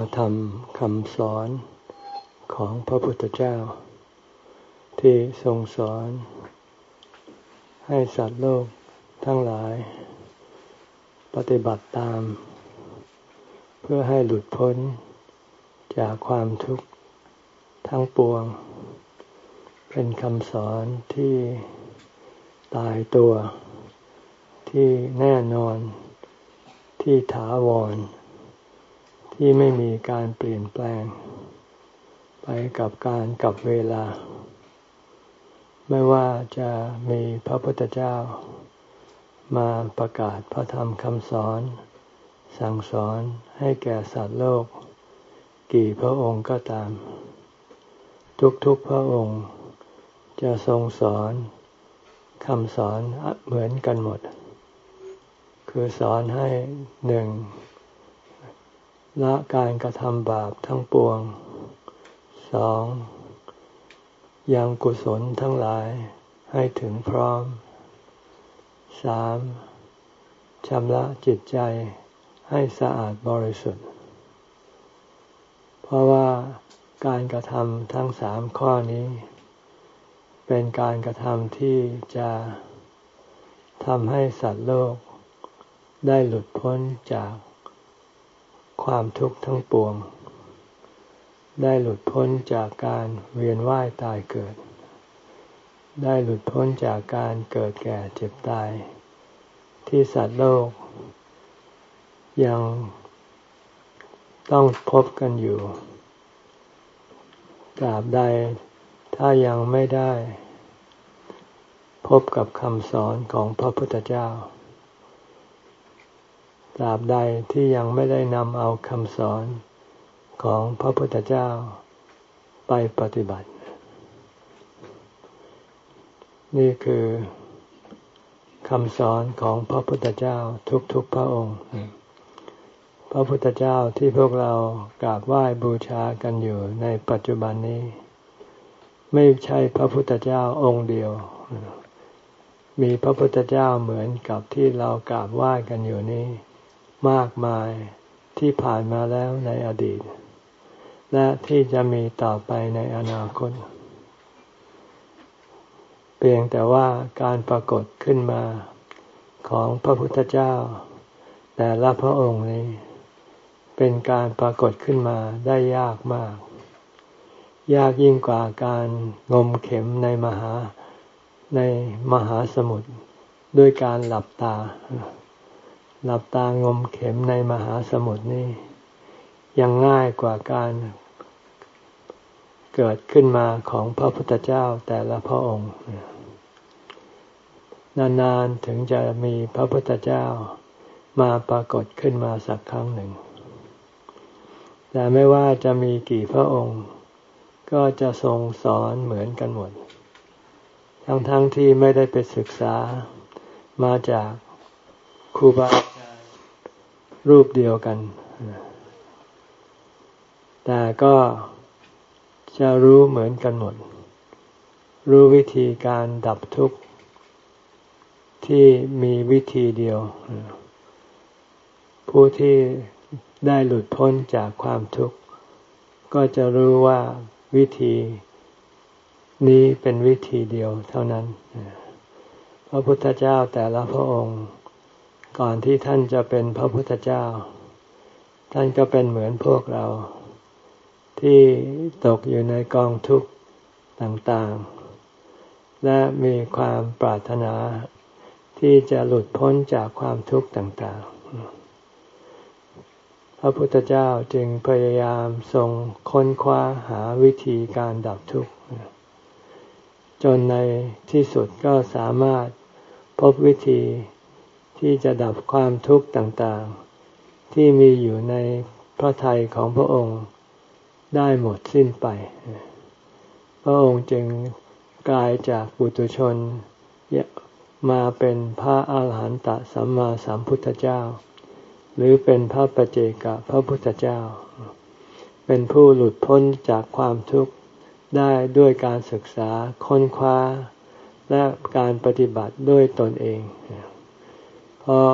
ระธรรมคำสอนของพระพุทธเจ้า ที่ทรงสอน ให้สัตว์โลกทั้งหลาย ปฏิบัติตาม เพื่อให้หลุดพ้นจากความทุกข์ทั้งปวง เป็นคำสอนที่ตายตัวที่แน่นอนที่ถาวร ที่ไม่มีการเปลี่ยนแปลง ไปกับการกับเวลา ไม่ว่าจะมีพระพุทธเจ้า มาประกาศพระธรรมคำสอน สั่งสอนให้แก่สัตว์โลก กี่พระองค์ก็ตาม ทุกๆพระองค์จะทรงสอนคำสอนเหมือนกันหมด คือสอนให้หนึ่ง ละการกระทำบาปทั้งปวงสองยังกุศลทั้งหลายให้ถึงพร้อมสามชำระจิตใจให้สะอาดบริสุทธิ์ เพราะว่าการกระทำทั้งสามข้อนี้ เป็นการกระทำที่จะทำให้สัตว์โลกได้หลุดพ้นจาก ความทุกข์ทั้งปวง ได้หลุดพ้นจากการเวียนว่ายตายเกิด ได้หลุดพ้นจากการเกิดแก่เจ็บตาย ที่สัตว์โลก ยังต้องพบกันอยู่ตราบใดถ้ายังไม่ได้ พบกับคำสอนของพระพุทธเจ้า ตราบใดที่ยังไม่ได้นำเอาคำสอนของพระพุทธเจ้าไปปฏิบัติ นี่คือคำสอนของพระพุทธเจ้าทุกๆพระองค์ พระพุทธเจ้าที่พวกเรากราบไหว้บูชากันอยู่ในปัจจุบันนี้ ไม่ใช่พระพุทธเจ้าองค์เดียว มีพระพุทธเจ้าเหมือนกับที่เรากราบไหว้กันอยู่นี้ มากมายที่ผ่านมาแล้วในอดีต และที่จะมีต่อไปในอนาคต เพียงแต่ว่าการปรากฏขึ้นมาของพระพุทธเจ้า แต่ละพระองค์นี้ เป็นการปรากฏขึ้นมาได้ยากมาก ยากยิ่งกว่าการงมเข็มในมหาในมหาสมุทรด้วยการหลับตา หลับตางมเข็มในมหาสมุทรนี่ยังง่ายกว่าการเกิดขึ้นมาของพระพุทธเจ้าแต่ละพระองค์ นานๆถึงจะมีพระพุทธเจ้ามาปรากฏขึ้นมาสักครั้งหนึ่ง แต่ไม่ว่าจะมีกี่พระองค์ ก็จะทรงสอนเหมือนกันหมด ทั้งๆทที่ไม่ได้ไปศึกษามาจาก รูบาอาจารย์รูปเดียวกัน แต่ก็จะรู้เหมือนกันหมด รู้วิธีการดับทุกข์ ที่มีวิธีเดียว ผู้ที่ได้หลุดพ้นจากความทุกข์ ก็จะรู้ว่าวิธีนี้เป็นวิธีเดียวเท่านั้น พระพุทธเจ้าแต่ละพระองค์ ก่อนที่ท่านจะเป็นพระพุทธเจ้า ท่านก็เป็นเหมือนพวกเรา ที่ตกอยู่ในกองทุกข์ต่างๆ และมีความปรารถนาที่จะหลุดพ้นจากความทุกข์ต่างๆ พระพุทธเจ้าจึงพยายามทรงค้นคว้าหาวิธีการดับทุกข์ จนในที่สุดก็สามารถพบวิธี ที่จะดับความทุกข์ต่างๆ ที่มีอยู่ในพระทัยของพระองค์ได้หมดสิ้นไป พระองค์จึงกลายจากปุตุชนมาเป็นพระอาหารหันตสัมมาสัมพุทธเจ้า หรือเป็นพระปเจกะพระพุทธเจ้า เป็นผู้หลุดพ้นจากความทุกข์ได้ด้วยการศึกษาค้นคว้า และการปฏิบัติด้วยตนเองเราะ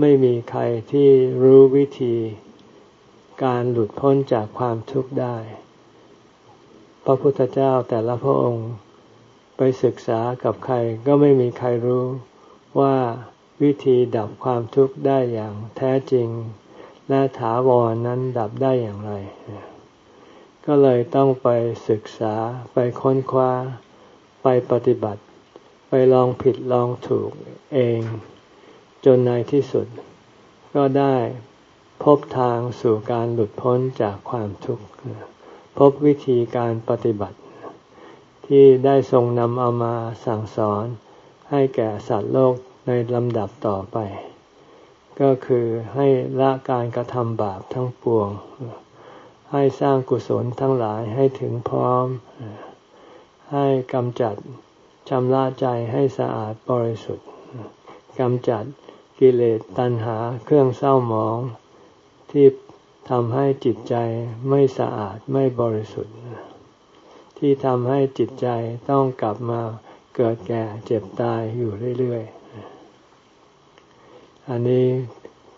ไม่มีใครที่รู้วิธีการหลุดพ้นจากความทุกข์ได้ พระพุทธเจ้าแต่ละพระองค์ไปศึกษากับใครก็ไม่มีใครรู้ว่าวิธีดับความทุกข์ได้อย่างแท้จริง และถาวรนนั้นดับได้อย่างไร ก็เลยต้องไปศึกษาไปค้นคว้า ไปปฏิบัติ ไปลองผิดลองถูกเอง จนในที่สุด ก็ได้พบทางสู่การหลุดพ้นจากความทุกข์ พบวิธีการปฏิบัติ ที่ได้ทรงนำเอามาสั่งสอนให้แก่สัตว์โลกในลำดับต่อไป ก็คือให้ละการกระทำบาปทั้งปวง ให้สร้างกุศลทั้งหลายให้ถึงพร้อม ให้กำจัดชำระใจให้สะอาดบริสุทธิ์กำจัด กิเลสตัณหาเครื่องเศร้าหมองที่ทำให้จิตใจไม่สะอาดไม่บริสุทธิ์ ที่ทำให้จิตใจต้องกลับมาเกิดแก่เจ็บตายอยู่เรื่อยๆ อันนี้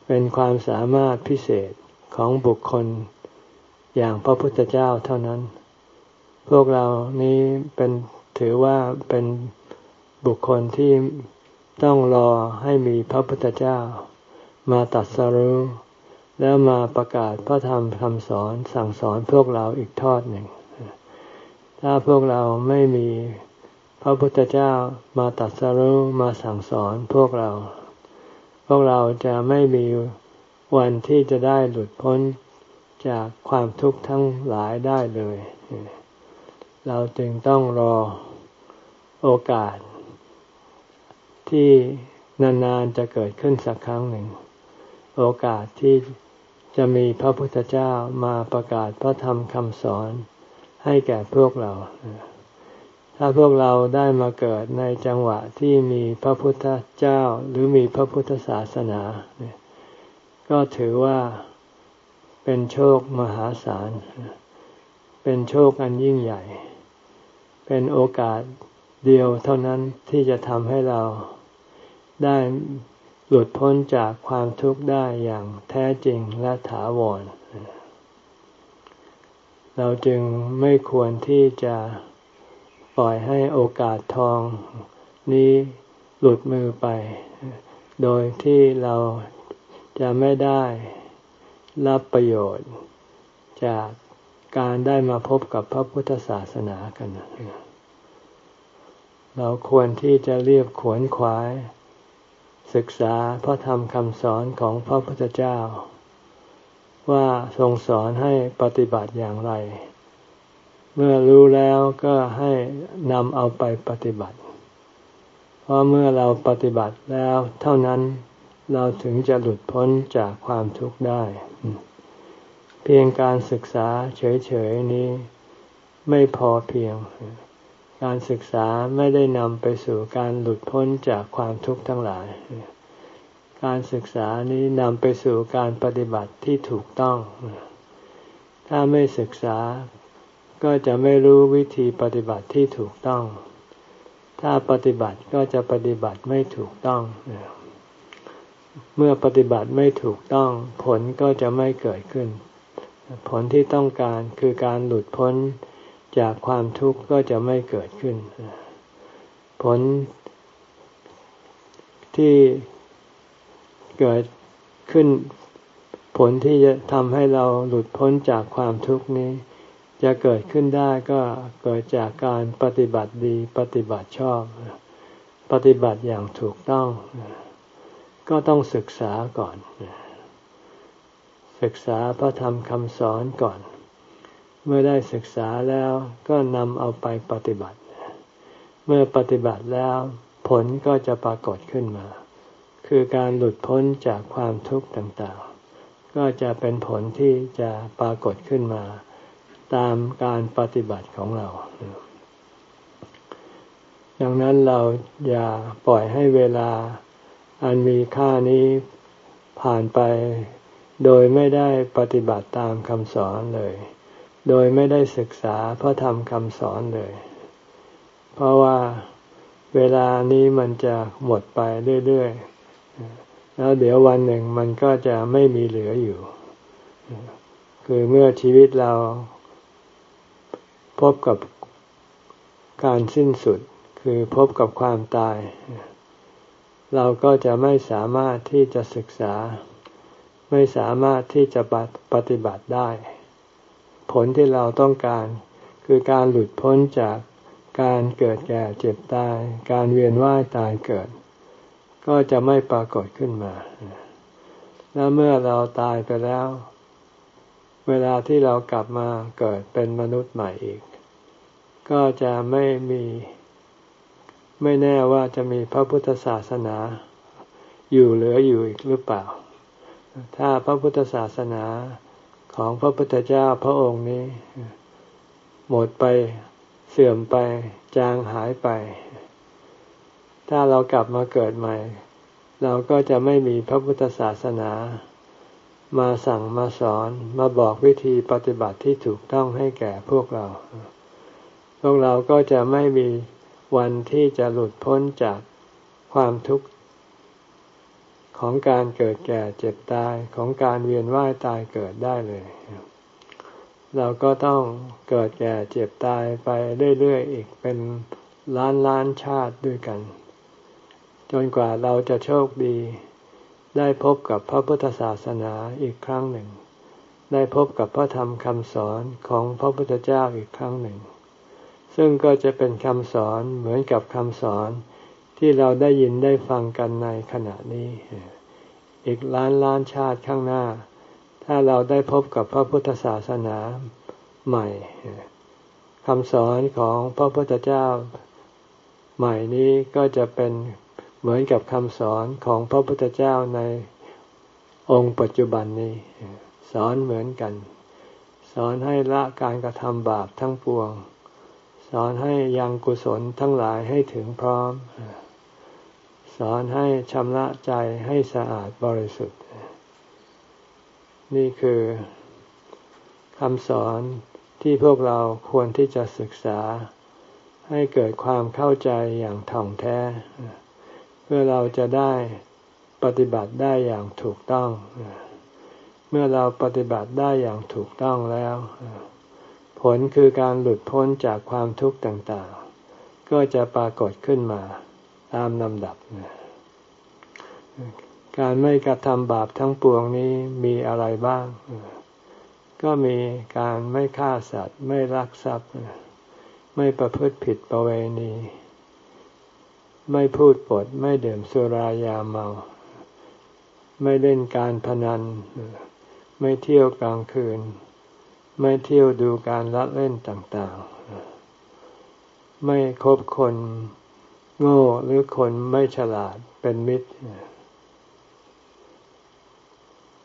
เป็นความสามารถพิเศษของบุคคลอย่างพระพุทธเจ้าเท่านั้น พวกเรานี้เป็นถือว่าเป็นบุคคลที่ ต้องรอให้มีพระพุทธเจ้า มาตัดสรุแล้วมาประกาศพระธรรมคำสอนสั่งสอนพวกเราอีกทอดหนึ่ง ถ้าพวกเราไม่มีพระพุทธเจ้ามาตัดสรุมาสั่งสอนพวกเรา พวกเราจะไม่มีวันที่จะได้หลุดพ้นจากความทุกข์ทั้งหลายได้เลย เราจึงต้องรอโอกาส ที่นานๆจะเกิดขึ้นสักครั้งหนึ่ง โอกาสที่จะมีพระพุทธเจ้ามาประกาศพระธรรมคำสอนให้แก่พวกเรา ถ้าพวกเราได้มาเกิดในจังหวะที่มีพระพุทธเจ้าหรือมีพระพุทธศาสนา ก็ถือว่าเป็นโชคมหาศาล เป็นโชคอันยิ่งใหญ่ เป็นโอกาสเดียวเท่านั้นที่จะทำให้เรา ได้หลุดพ้นจากความทุกข์ได้อย่างแท้จริงและถาวร เราจึงไม่ควรที่จะปล่อยให้โอกาสทองนี้หลุดมือไป โดยที่เราจะไม่ได้รับประโยชน์ จากการได้มาพบกับพระพุทธศาสนากัน เราควรที่จะเรียบขวนขวาย ศึกษาพระธรรมคำสอนของพระพุทธเจ้า ว่าทรงสอนให้ปฏิบัติอย่างไร เมื่อรู้แล้วก็ให้นำเอาไปปฏิบัติ เพราะเมื่อเราปฏิบัติแล้วเท่านั้นเราถึงจะหลุดพ้นจากความทุกข์ได้ เพียงการศึกษาเฉยๆนี้ไม่พอเพียง การศึกษาไม่ได้นำไปสู่การหลุดพ้นจากความทุกข์ทั้งหลาย การศึกษานี้นำไปสู่การปฏิบัติที่ถูกต้อง ถ้าไม่ศึกษาก็จะไม่รู้วิธีปฏิบัติที่ถูกต้อง ถ้าปฏิบัติก็จะปฏิบัติไม่ถูกต้อง เมื่อปฏิบัติไม่ถูกต้อง ผลก็จะไม่เกิดขึ้น ผลที่ต้องการคือการหลุดพ้น จากความทุกข์ก็จะไม่เกิดขึ้น ผลที่เกิดขึ้น ผลที่จะทำให้เราหลุดพ้นจากความทุกข์นี้ จะเกิดขึ้นได้ก็เกิดจากการปฏิบัติดีปฏิบัติชอบ ปฏิบัติอย่างถูกต้อง ก็ต้องศึกษาก่อน ศึกษาพระธรรมคำสอนก่อน เมื่อได้ศึกษาแล้วก็นำเอาไปปฏิบัติ เมื่อปฏิบัติแล้วผลก็จะปรากฏขึ้นมา คือการหลุดพ้นจากความทุกข์ต่างๆ ก็จะเป็นผลที่จะปรากฏขึ้นมา ตามการปฏิบัติของเรา ดังนั้นเราอย่าปล่อยให้เวลาอันมีค่านี้ผ่านไป โดยไม่ได้ปฏิบัติตามคำสอนเลย โดยไม่ได้ศึกษาพระธรรมคำสอนเลย เพราะว่าเวลานี้มันจะหมดไปเรื่อยๆ แล้วเดี๋ยววันหนึ่งมันก็จะไม่มีเหลืออยู่ คือเมื่อชีวิตเราพบกับการสิ้นสุด คือพบกับความตาย เราก็จะไม่สามารถที่จะศึกษา ไม่สามารถที่จะปฏิบัติได้ ผลที่เราต้องการ คือการหลุดพ้นจากการเกิดแก่เจ็บตาย การเวียนว่ายตายเกิด ก็จะไม่ปรากฏขึ้นมา แล้วเมื่อเราตายไปแล้ว เวลาที่เรากลับมาเกิดเป็นมนุษย์ใหม่อีก ก็จะไม่มีไม่แน่ว่าจะมีพระพุทธศาสนา อยู่เหลืออยู่อีกหรือเปล่า ถ้าพระพุทธศาสนา ของพระพุทธเจ้าพระองค์นี้ หมดไปเสื่อมไป จางหายไป ถ้าเรากลับมาเกิดใหม่ เราก็จะไม่มีพระพุทธศาสนา มาสั่งมาสอนมาบอกวิธีปฏิบัติที่ถูกต้องให้แก่พวกเรา พวกเราก็จะไม่มีวันที่จะหลุดพ้นจากความทุกข์ ของการเกิดแก่เจ็บตายของการเวียนว่ายตายเกิดได้เลย เราก็ต้องเกิดแก่เจ็บตายไปเรื่อยๆอีกเป็นล้านล้านชาติด้วยกัน จนกว่าเราจะโชคดี ได้พบกับพระพุทธศาสนาอีกครั้งหนึ่ง ได้พบกับพระธรรมคำสอนของพระพุทธเจ้าอีกครั้งหนึ่ง ซึ่งก็จะเป็นคำสอนเหมือนกับคำสอน ที่เราได้ยินได้ฟังกันในขณะนี้ อีกล้านล้านชาติข้างหน้า ถ้าเราได้พบกับพระพุทธศาสนาใหม่คำสอนของพระพุทธเจ้าใหม่นี้ก็จะเป็นเหมือนกับคำสอนของพระพุทธเจ้าในองค์ปัจจุบันนี้ สอนเหมือนกัน สอนให้ละการกระทำบาปทั้งปวง สอนให้ยังกุศลทั้งหลายให้ถึงพร้อม สอนให้ชำระใจให้สะอาดบริสุทธิ์ นี่คือคำสอนที่พวกเราควรที่จะศึกษาให้เกิดความเข้าใจอย่างถ่องแท้ เพื่อเราจะได้ปฏิบัติได้อย่างถูกต้อง เมื่อเราปฏิบัติได้อย่างถูกต้องแล้ว ผลคือการหลุดพ้นจากความทุกข์ต่างๆ ก็จะปรากฏขึ้นมา ตามลำดับ การไม่กระทำบาปทั้งปวงนี้มีอะไรบ้าง ก็มีการไม่ฆ่าสัตว์ ไม่ลักทรัพย์ ไม่ประพฤติผิดประเวณี ไม่พูดปด ไม่ดื่มสุรายาเมา ไม่เล่นการพนัน ไม่เที่ยวกลางคืน ไม่เที่ยวดูการละเล่นต่าง ๆ ไม่คบคน โง่หรือคนไม่ฉลาดเป็นมิตร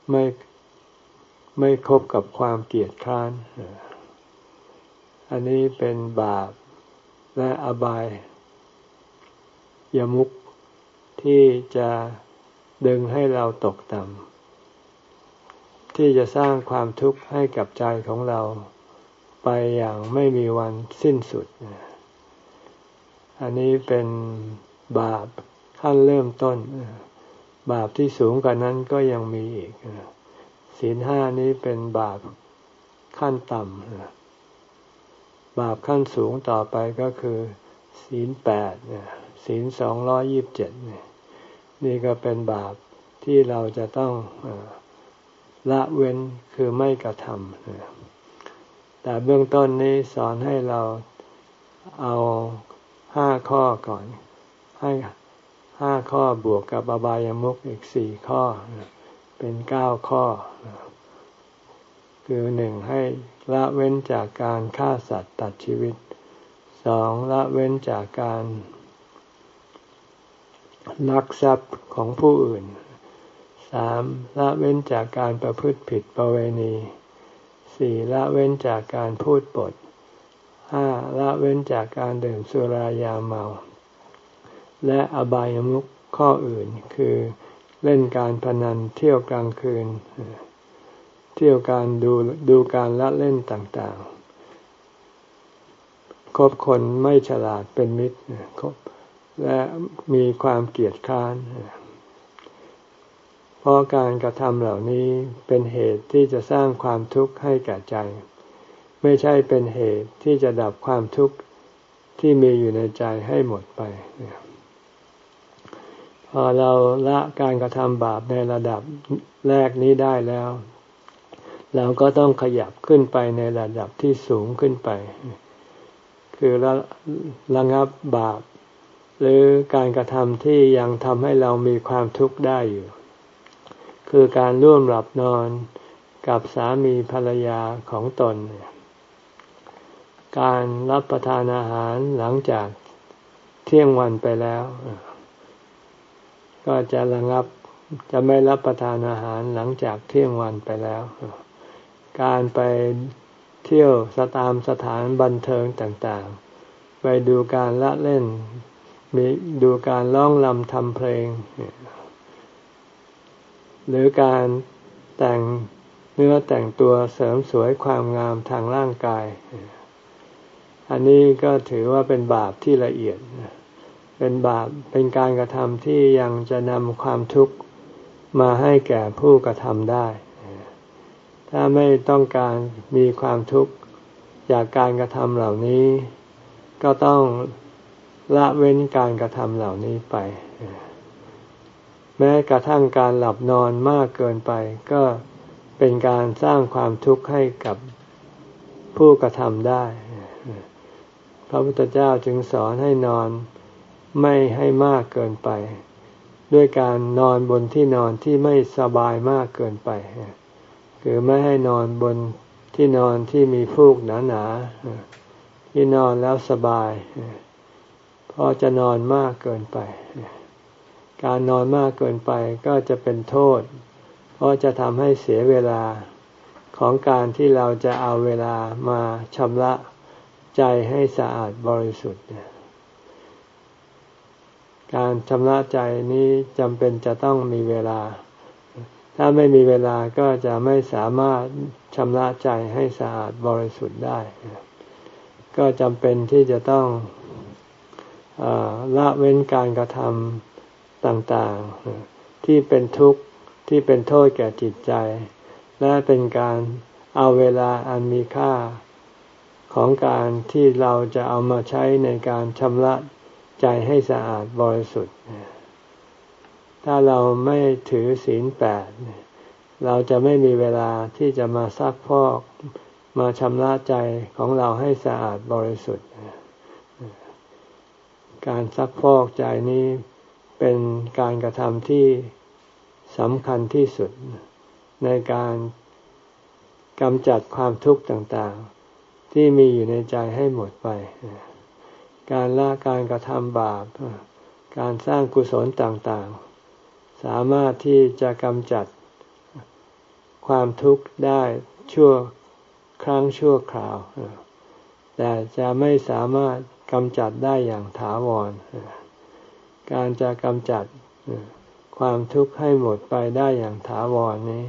ไม่ไม่คบกับความเกลียดคร้าน อันนี้เป็นบาปและอบายยมุกที่จะดึงให้เราตกต่ำที่จะสร้างความทุกข์ให้กับใจของเรา ไปอย่างไม่มีวันสิ้นสุด อันนี้เป็นบาปขั้นเริ่มต้น บาปที่สูงกว่านั้นก็ยังมีอีกศีลห้านี้เป็นบาปขั้นต่ำบาปขั้นสูงต่อไปก็คือ ศีลแปดศีลสองร้อยยิบเจ็ดนี่ก็เป็นบาปที่เราจะต้องละเว้นคือไม่กระทำแต่เบื้องต้นนี้สอนให้เราเอา ห้าข้อก่อน ให้ห้าข้อบวกกับอบายามุกอีกสี่ข้อ เป็นเก้าข้อ คือหนึ่งให้ละเว้นจากการฆ่าสัตว์ตัดชีวิตสองละเว้นจากการลักทรัพย์ของผู้อื่นสามละเว้นจากการประพฤติผิดประเวณีสี่ละเว้นจากการพูดปด ห้าละเว้นจากการดื่มสุรายาเมา และอบายมุขข้ออื่นคือเล่นการพนันเที่ยวกลางคืน เที่ยวการดูดูการละเล่นต่างๆ คบคนไม่ฉลาดเป็นมิตรคบและมีความเกียดค้านเพราะการกระทำเหล่านี้เป็นเหตุที่จะสร้างความทุกข์ให้แก่ใจ ไม่ใช่เป็นเหตุที่จะดับความทุกข์ที่มีอยู่ในใจให้หมดไป พอเราละการกระทำบาปในระดับแรกนี้ได้แล้ว เราก็ต้องขยับขึ้นไปในระดับที่สูงขึ้นไป คือระระงับบาป หรือการกระทำที่ยังทำให้เรามีความทุกข์ได้อยู่ คือการร่วมหลับนอนกับสามีภรรยาของตน การรับประทานอาหารหลังจากเที่ยงวันไปแล้ว ก็จะระงับจะไม่รับประทานอาหารหลังจากเที่ยงวันไปแล้ว การไปเที่ยวสตามสถานบันเทิงต่างๆ ไปดูการละเล่น มีดูการร้องลำทำเพลง หรือการแต่งเนื้อแต่งตัวเสริมสวยความงามทางร่างกาย อันนี้ก็ถือว่าเป็นบาปที่ละเอียด เป็นบาปเป็นการกระทำที่ยังจะนำความทุกข์มาให้แก่ผู้กระทำได้ ถ้าไม่ต้องการมีความทุกข์จากการกระทำเหล่านี้ ก็ต้องละเว้นการกระทำเหล่านี้ไป แม้กระทั่งการหลับนอนมากเกินไป ก็เป็นการสร้างความทุกข์ให้กับผู้กระทำได้ ระพุทธเจ้าจึงสอนให้นอนไม่ให้มากเกินไป ด้วยการนอนบนที่นอนที่ไม่สบายมากเกินไป คือไม่ให้นอนบนที่นอนที่มีฟูกหนาๆที่นอนแล้วสบายเพราะจะนอนมากเกินไป การนอนมากเกินไปก็จะเป็นโทษ เพราะจะทำให้เสียเวลาของการที่เราจะเอาเวลามาชำระ ใจให้สะอาดบริสุทธิ์การชำระใจนี้จำเป็นจะต้องมีเวลา ถ้าไม่มีเวลาก็จะไม่สามารถชำระใจให้สะอาดบริสุทธิ์ได้ ก็จำเป็นที่จะต้องอละเว้นการกระทำต่างๆ ที่เป็นทุกข์ที่เป็นโทษแก่จิตใจ และเป็นการเอาเวลาอันมีค่า ของการที่เราจะเอามาใช้ในการชำระใจให้สะอาดบริสุทธิ์ ถ้าเราไม่ถือศีลแปดเราจะไม่มีเวลาที่จะมาซักพอกมาชำระใจของเราให้สะอาดบริสุทธิ์ การซักพอกใจนี้เป็นการกระทำที่สำคัญที่สุดในการกำจัดความทุกข์ต่างๆ ที่มีอยู่ในใจให้หมดไป การละการกระทำบาป การสร้างกุศลต่างๆ สามารถที่จะกำจัดความทุกข์ได้ชั่วครั้งชั่วคราว แต่จะไม่สามารถกำจัดได้อย่างถาวร การจะกำจัดความทุกข์ให้หมดไปได้อย่างถาวรนี้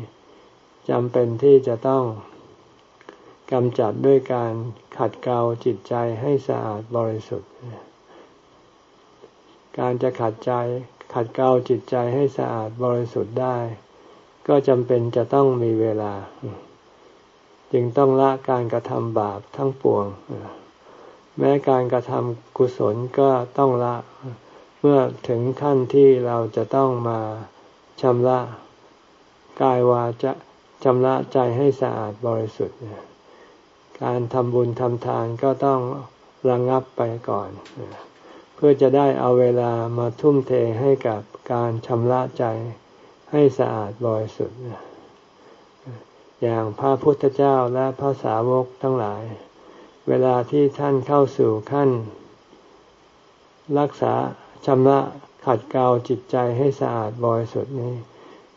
จำเป็นที่จะต้อง กำจัดด้วยการขัดเกลาจิตใจให้สะอาดบริสุทธิ์ การจะขัดใจขัดเกลาจิตใจให้สะอาดบริสุทธิ์ได้ ก็จำเป็นจะต้องมีเวลา จึงต้องละการกระทำบาปทั้งปวง แม้การกระทำกุศลก็ต้องละเมื่อถึงขั้นที่เราจะต้องมาชำระกายวาจะชำระใจให้สะอาดบริสุทธิ์ การทำบุญทำทานก็ต้องระงงับไปก่อน เพื่อจะได้เอาเวลามาทุ่มเทให้กับการชำระใจให้สะอาดบริสุทธิ์อย่างพระพุทธเจ้าและพระสาวกทั้งหลาย เวลาที่ท่านเข้าสู่ขั้น รักษาชำระขัดเกลาจิตใจให้สะอาดบริสุทธิ์นี้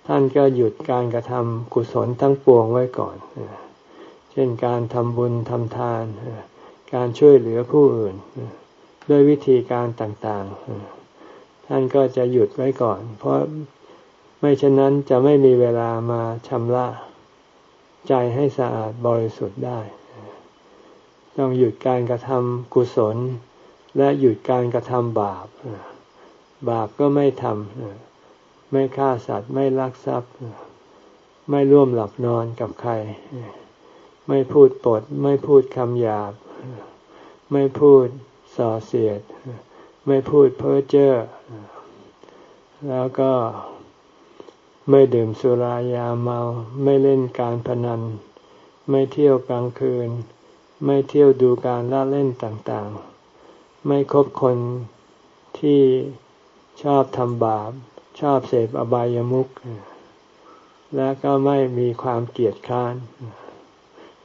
ท่านก็หยุดการกระทำกุศลทั้งปวงไว้ก่อนเช่นการทำบุญทำทาน การช่วยเหลือผู้อื่น ด้วยวิธีการต่างๆ ท่านก็จะหยุดไว้ก่อน เพราะไม่เช่นนั้นจะไม่มีเวลามาชำระ ใจให้สะอาดบริสุทธิ์ได้ ต้องหยุดการกระทำกุศล และหยุดการกระทำบาป บาปก็ไม่ทำไม่ฆ่าสัตว์ไม่ลักทรัพย์ ไม่ร่วมหลับนอนกับใคร ไม่พูดปด ไม่พูดคำหยาบ ไม่พูดส่อเสียด ไม่พูดเพ้อเจ้อแล้วก็ไม่ดื่มสุรายาเมา ไม่เล่นการพนัน ไม่เที่ยวกลางคืน ไม่เที่ยวดูการละเล่นต่างๆ ไม่คบคนที่ชอบทำบาป ชอบเสพอบายามุขและก็ไม่มีความเกียดค้าน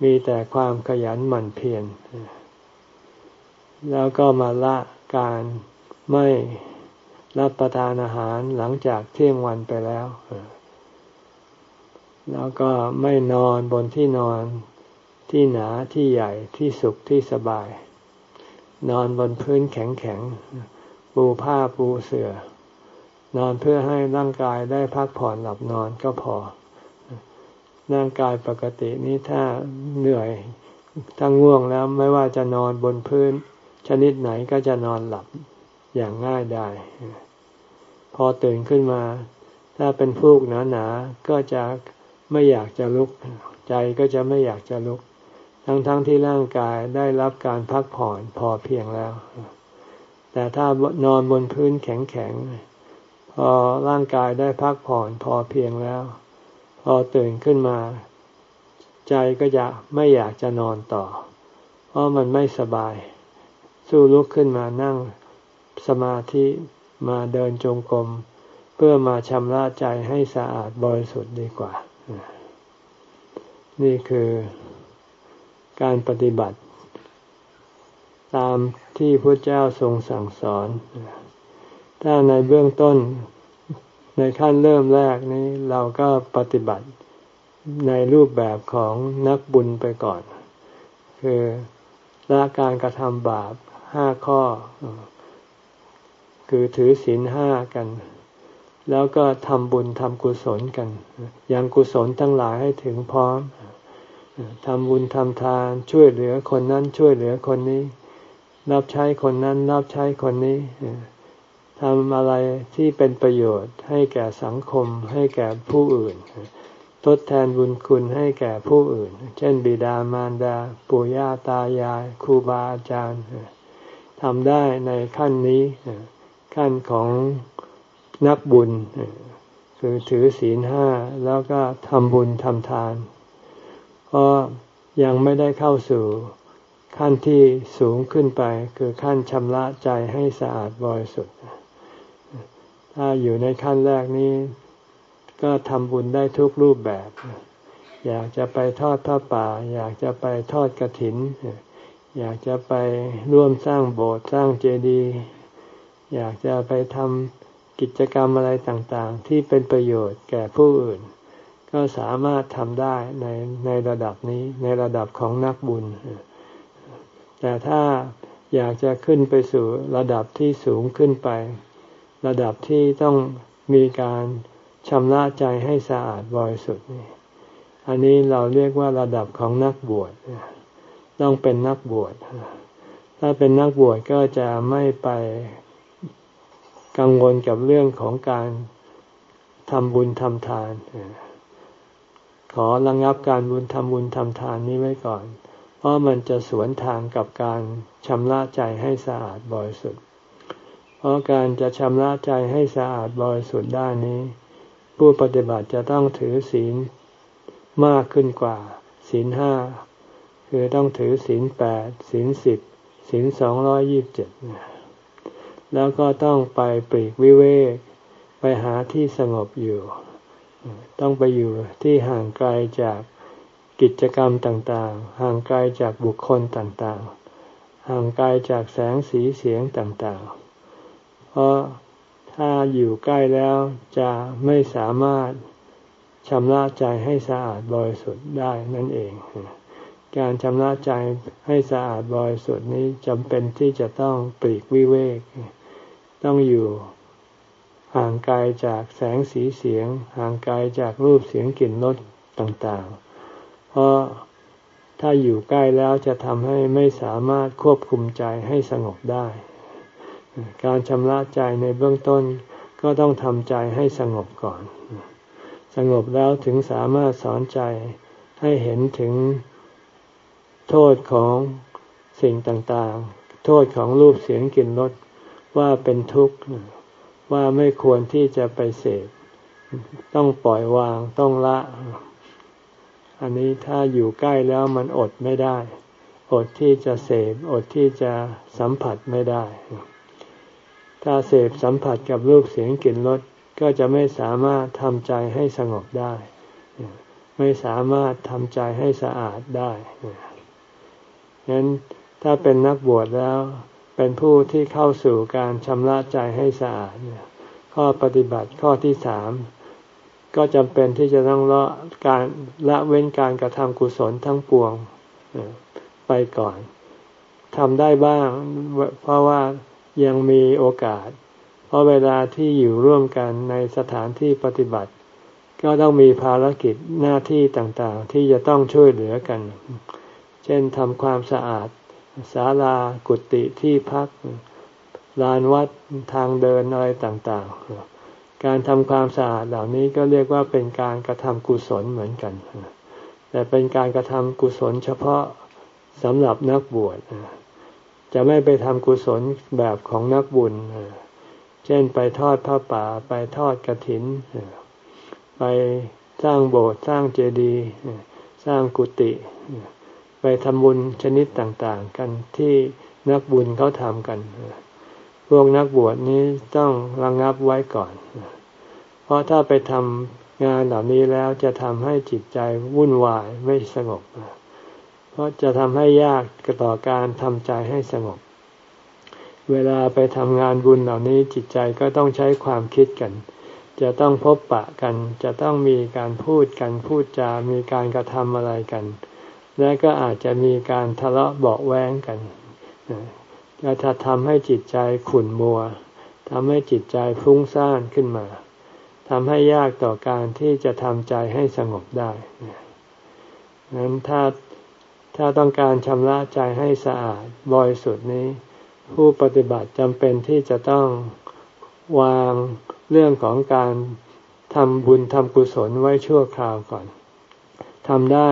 มีแต่ความขยันหมั่นเพียรแล้วก็มาละการไม่รับประทานอาหารหลังจากเที่ยงวันไปแล้ว แล้วก็ไม่นอนบนที่นอนที่หนาที่ใหญ่ที่สุขที่สบาย นอนบนพื้นแข็งๆ ปูผ้าปูเสือ่อ นอนเพื่อให้ร่างกายได้พักผ่อนหลับนอนก็พอ ร่างกายปกตินี้ถ้าเหนื่อยถ้าง่วงแล้วไม่ว่าจะนอนบนพื้น ชนิดไหนก็จะนอนหลับอย่างง่ายได้ พอตื่นขึ้นมา ถ้าเป็นฟูกหนาๆก็จะไม่อยากจะลุก ใจก็จะไม่อยากจะลุก ทั้งๆทที่ร่างกายได้รับการพักผ่อนพอเพียงแล้ว แต่ถ้านอนบนพื้นแข็งๆพอร่างกายได้พักผ่อนพอเพียงแล้ว พอตื่นขึ้นมา ใจก็จะไม่อยากจะนอนต่อ เพราะมันไม่สบาย สู้ลุกขึ้นมานั่งสมาธิมาเดินจงกรมเพื่อมาชำระใจให้สะอาดบริสุทธิ์ดีกว่า นี่คือการปฏิบัติ ตามที่พระเจ้าทรงสั่งสอน ถ้าในเบื้องต้น ในขั้นเริ่มแรกนี้เราก็ปฏิบัติในรูปแบบของนักบุญไปก่อน คือละการกระทำบาปห้าข้อ คือถือศีลห้ากัน แล้วก็ทำบุญทำกุศลกันอย่างกุศลทั้งหลายให้ถึงพร้อมทำบุญทำทานช่วยเหลือคนนั้นช่วยเหลือคนนี้ รับใช้คนนั้นรับใช้คนนี้ ทำอะไรที่เป็นประโยชน์ ให้แก่สังคม ให้แก่ผู้อื่น ทดแทนบุญคุณให้แก่ผู้อื่น เช่น บิดามารดา ปู่ย่าตายายครูบาอาจารย์ทำได้ในขั้นนี้ขั้นของนักบุญคือถือศีลห้าแล้วก็ทำบุญทำทาน เพราะยังไม่ได้เข้าสู่ขั้นที่สูงขึ้นไป คือขั้นชำระใจให้สะอาดบริสุทธิ์ ถ้าอยู่ในขั้นแรกนี้ ก็ทำบุญได้ทุกรูปแบบ อยากจะไปทอดผ้าป่า อยากจะไปทอดกระถิน อยากจะไปร่วมสร้างโบสถ์สร้างเจดีย์อยากจะไปทำกิจกรรมอะไรต่างๆ ที่เป็นประโยชน์แก่ผู้อื่น ก็สามารถทำได้ในในระดับนี้ในระดับของนักบุญ แต่ถ้าอยากจะขึ้นไปสู่ระดับที่สูงขึ้นไป ระดับที่ต้องมีการชำระใจให้สะอาดบริสุทธิ์นี่อันนี้เราเรียกว่าระดับของนักบวชต้องเป็นนักบวชถ้าเป็นนักบวชก็จะไม่ไปกังวลกับเรื่องของการทำบุญทำทาน ขอระงงับการบุญทำบุญทำทานนี้ไว้ก่อน เพราะมันจะสวนทางกับการชำระใจให้สะอาดบริสุทธิ์ เพราะการจะชำระใจให้สะอาดบริสุทธิ์ได้นี้ ผู้ปฏิบัติจะต้องถือศีลมากขึ้นกว่า ศีลห้าคือต้องถือศีลแปดศีลสิบศีลสองร้อยยี่บเจ็ดแล้วก็ต้องไปปลีกวิเวก ไปหาที่สงบอยู่ ต้องไปอยู่ที่ห่างไกลจากกิจกรรมต่างๆ ห่างไกลจากบุคคลต่างๆ ห่างไกลจากแสงสีเสียงต่างๆ เพราะถ้าอยู่ใกล้แล้วจะไม่สามารถชำระใจให้สะอาดบริสุทธิ์ได้นั่นเอง การชำระใจให้สะอาดบริสุทธิ์นี้จำเป็นที่จะต้องปลีกวิเวก ต้องอยู่ห่างไกลจากแสงสีเสียง ห่างไกลจากรูปเสียงกลิ่นรสต่างๆ เพราะถ้าอยู่ใกล้แล้วจะทำให้ไม่สามารถควบคุมใจให้สงบได้ การชำระใจในเบื้องต้นก็ต้องทำใจให้สงบก่อน สงบแล้วถึงสามารถสอนใจให้เห็นถึงโทษของสิ่งต่างๆ โทษของรูปเสียงกลิ่นรสว่าเป็นทุกข์ว่าไม่ควรที่จะไปเสพต้องปล่อยวางต้องละ อันนี้ถ้าอยู่ใกล้แล้วมันอดไม่ได้ อดที่จะเสพอดที่จะสัมผัสไม่ได้ ถ้าเสพสัมผัสกับรูปเสียงกลิ่นรสก็จะไม่สามารถทำใจให้สงบได้ ไม่สามารถทำใจให้สะอาดได้ฉะนั้นถ้าเป็นนักบวชแล้วเป็นผู้ที่เข้าสู่การชำระใจให้สะอาดข้อปฏิบัติข้อที่สามก็จำเป็นที่จะต้องละการละเว้นการกระทำกุศลทั้งปวงไปก่อนทำได้บ้าง เพราะว่า ยังมีโอกาส เพราะเวลาที่อยู่ร่วมกันในสถานที่ปฏิบัติ ก็ต้องมีภารกิจหน้าที่ต่างๆ ที่จะต้องช่วยเหลือกัน เช่นทำความสะอาดศาลากุฏิที่พักลานวัดทางเดินอะไรต่างๆ การทำความสะอาดเหล่านี้ก็เรียกว่าเป็นการกระทำกุศลเหมือนกัน แต่เป็นการกระทำกุศลเฉพาะสำหรับนักบวช จะไม่ไปทำกุศลแบบของนักบุญ เช่นไปทอดผ้าป่า ไปทอดกระถิน ไปสร้างโบสถ์สร้างเจดีย์สร้างกุฏิไปทำบุญชนิดต่างๆ กันที่นักบุญเขาทำกัน พวกนักบวชนี้ต้องระงงับไว้ก่อน เพราะถ้าไปทำงานเหล่านี้แล้วจะทำให้จิตใจวุ่นวายไม่สงบ เพราะจะทำให้ยากต่อการทำใจให้สงบ เวลาไปทำงานบุญเหล่านี้จิตใจก็ต้องใช้ความคิดกัน จะต้องพบปะกัน จะต้องมีการพูดกันพูดจา มีการกระทำอะไรกัน และก็อาจจะมีการทะเลาะเบาแวงกันจะทำให้จิตใจขุ่นมัวทำให้จิตใจฟุ้งซ่านขึ้นมาทำให้ยากต่อการที่จะทำใจให้สงบได้นั้นถ้า ถ้าต้องการชำระใจให้สะอาดบริสุทธิ์นี้ ผู้ปฏิบัติจำเป็นที่จะต้องวางเรื่องของการทำบุญทำกุศลไว้ชั่วคราวก่อนทำได้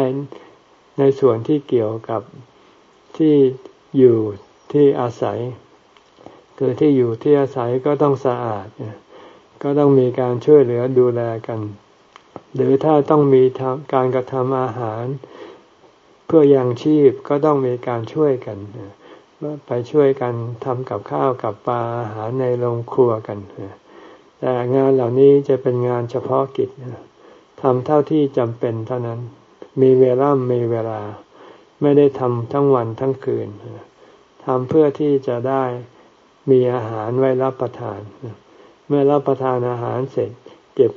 ในส่วนที่เกี่ยวกับที่อยู่ที่อาศัย คือที่อยู่ที่อาศัยก็ต้องสะอาด ก็ต้องมีการช่วยเหลือดูแลกัน หรือถ้าต้องมีการกระทำอาหาร พื่อยังชีพก็ต้องมีการช่วยกันไปช่วยกันทำกับข้าวกับปลาอาหารในโรงครัวกันแต่งานเหล่านี้จะเป็นงานเฉพาะกิจทำเท่าที่จำเป็นเท่านั้น มีเวลามีเวลา ไม่ได้ทำทั้งวันทั้งคืนทำเพื่อที่จะได้มีอาหารไว้รับประทาน เมื่อรับประทานอาหารเสร็จ เก็บ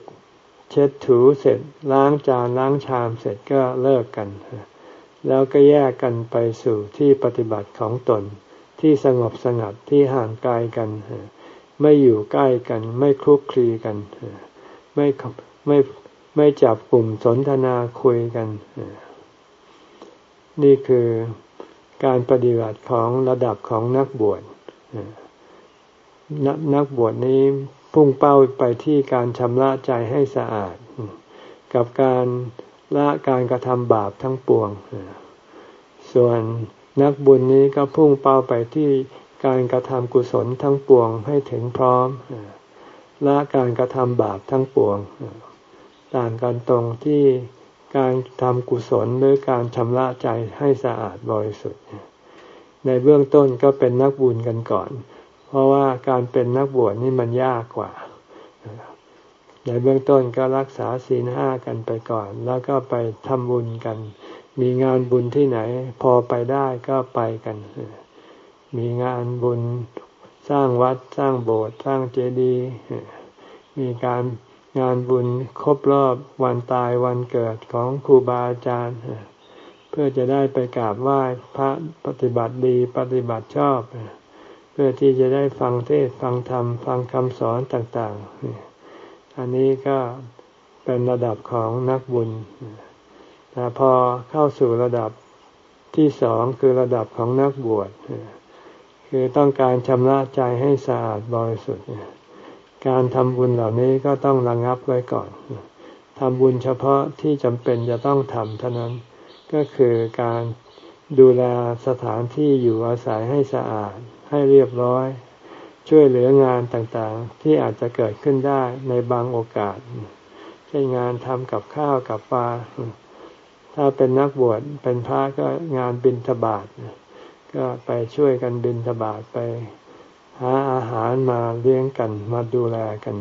เช็ดถูเสร็จล้างจานล้างชามเสร็จก็เลิกกัน แล้วก็แยกกันไปสู่ที่ปฏิบัติของตน ที่สงบสงัดที่ห่างไกลกัน ไม่อยู่ใกล้กัน ไม่คลุกคลีกัน ไม่ไม่ไม่จับกลุ่มสนทนาคุยกัน นี่คือการปฏิบัติของระดับของนักบวชนักบวชนี้พุ่งเป้าไปที่การชำระใจให้สะอาด กับการ ละการกระทำบาปทั้งปวง ส่วนนักบุญนี้ก็พุ่งเป้าไปที่การกระทำกุศลทั้งปวงให้ถึงพร้อมละการกระทำบาปทั้งปวง ต่างกันตรงที่การทำกุศลหรือการชำระใจให้สะอาดบริสุทธิ์ ในเบื้องต้นก็เป็นนักบุญกันก่อน เพราะว่าการเป็นนักบวชนี่มันยากกว่า ในเบื้องต้นก็รักษาศีลห้ากันไปก่อน แล้วก็ไปทำบุญกัน มีงานบุญที่ไหน พอไปได้ก็ไปกัน มีงานบุญสร้างวัดสร้างโบสถ์สร้างเจดีย์มีการงานบุญครบรอบวันตายวันเกิดของครูบาอาจารย์ เพื่อจะได้ไปกราบไหว้พระปฏิบัติดีปฏิบัติชอบ เพื่อที่จะได้ฟังเทศฟังธรรม ฟังคำสอนต่าง ๆ อันนี้ก็เป็นระดับของนักบุญ แต่พอเข้าสู่ระดับที่สองคือระดับของนักบวช คือต้องการชำระใจให้สะอาดบริสุทธิ์ การทำบุญเหล่านี้ก็ต้องระงงับไว้ก่อน ทำบุญเฉพาะที่จำเป็นจะต้องทำเท่านั้น ก็คือการดูแลสถานที่อยู่อาศัยให้สะอาดให้เรียบร้อย ช่วยเหลืองานต่างๆ ที่อาจจะเกิดขึ้นได้ในบางโอกาส เช่นงานทำกับข้าวกับปลา ถ้าเป็นนักบวชเป็นพระก็งานบินทบาทก็ไปช่วยกันบินทบาทไป หาอาหารมาเลี้ยงกันมาดูแลกัน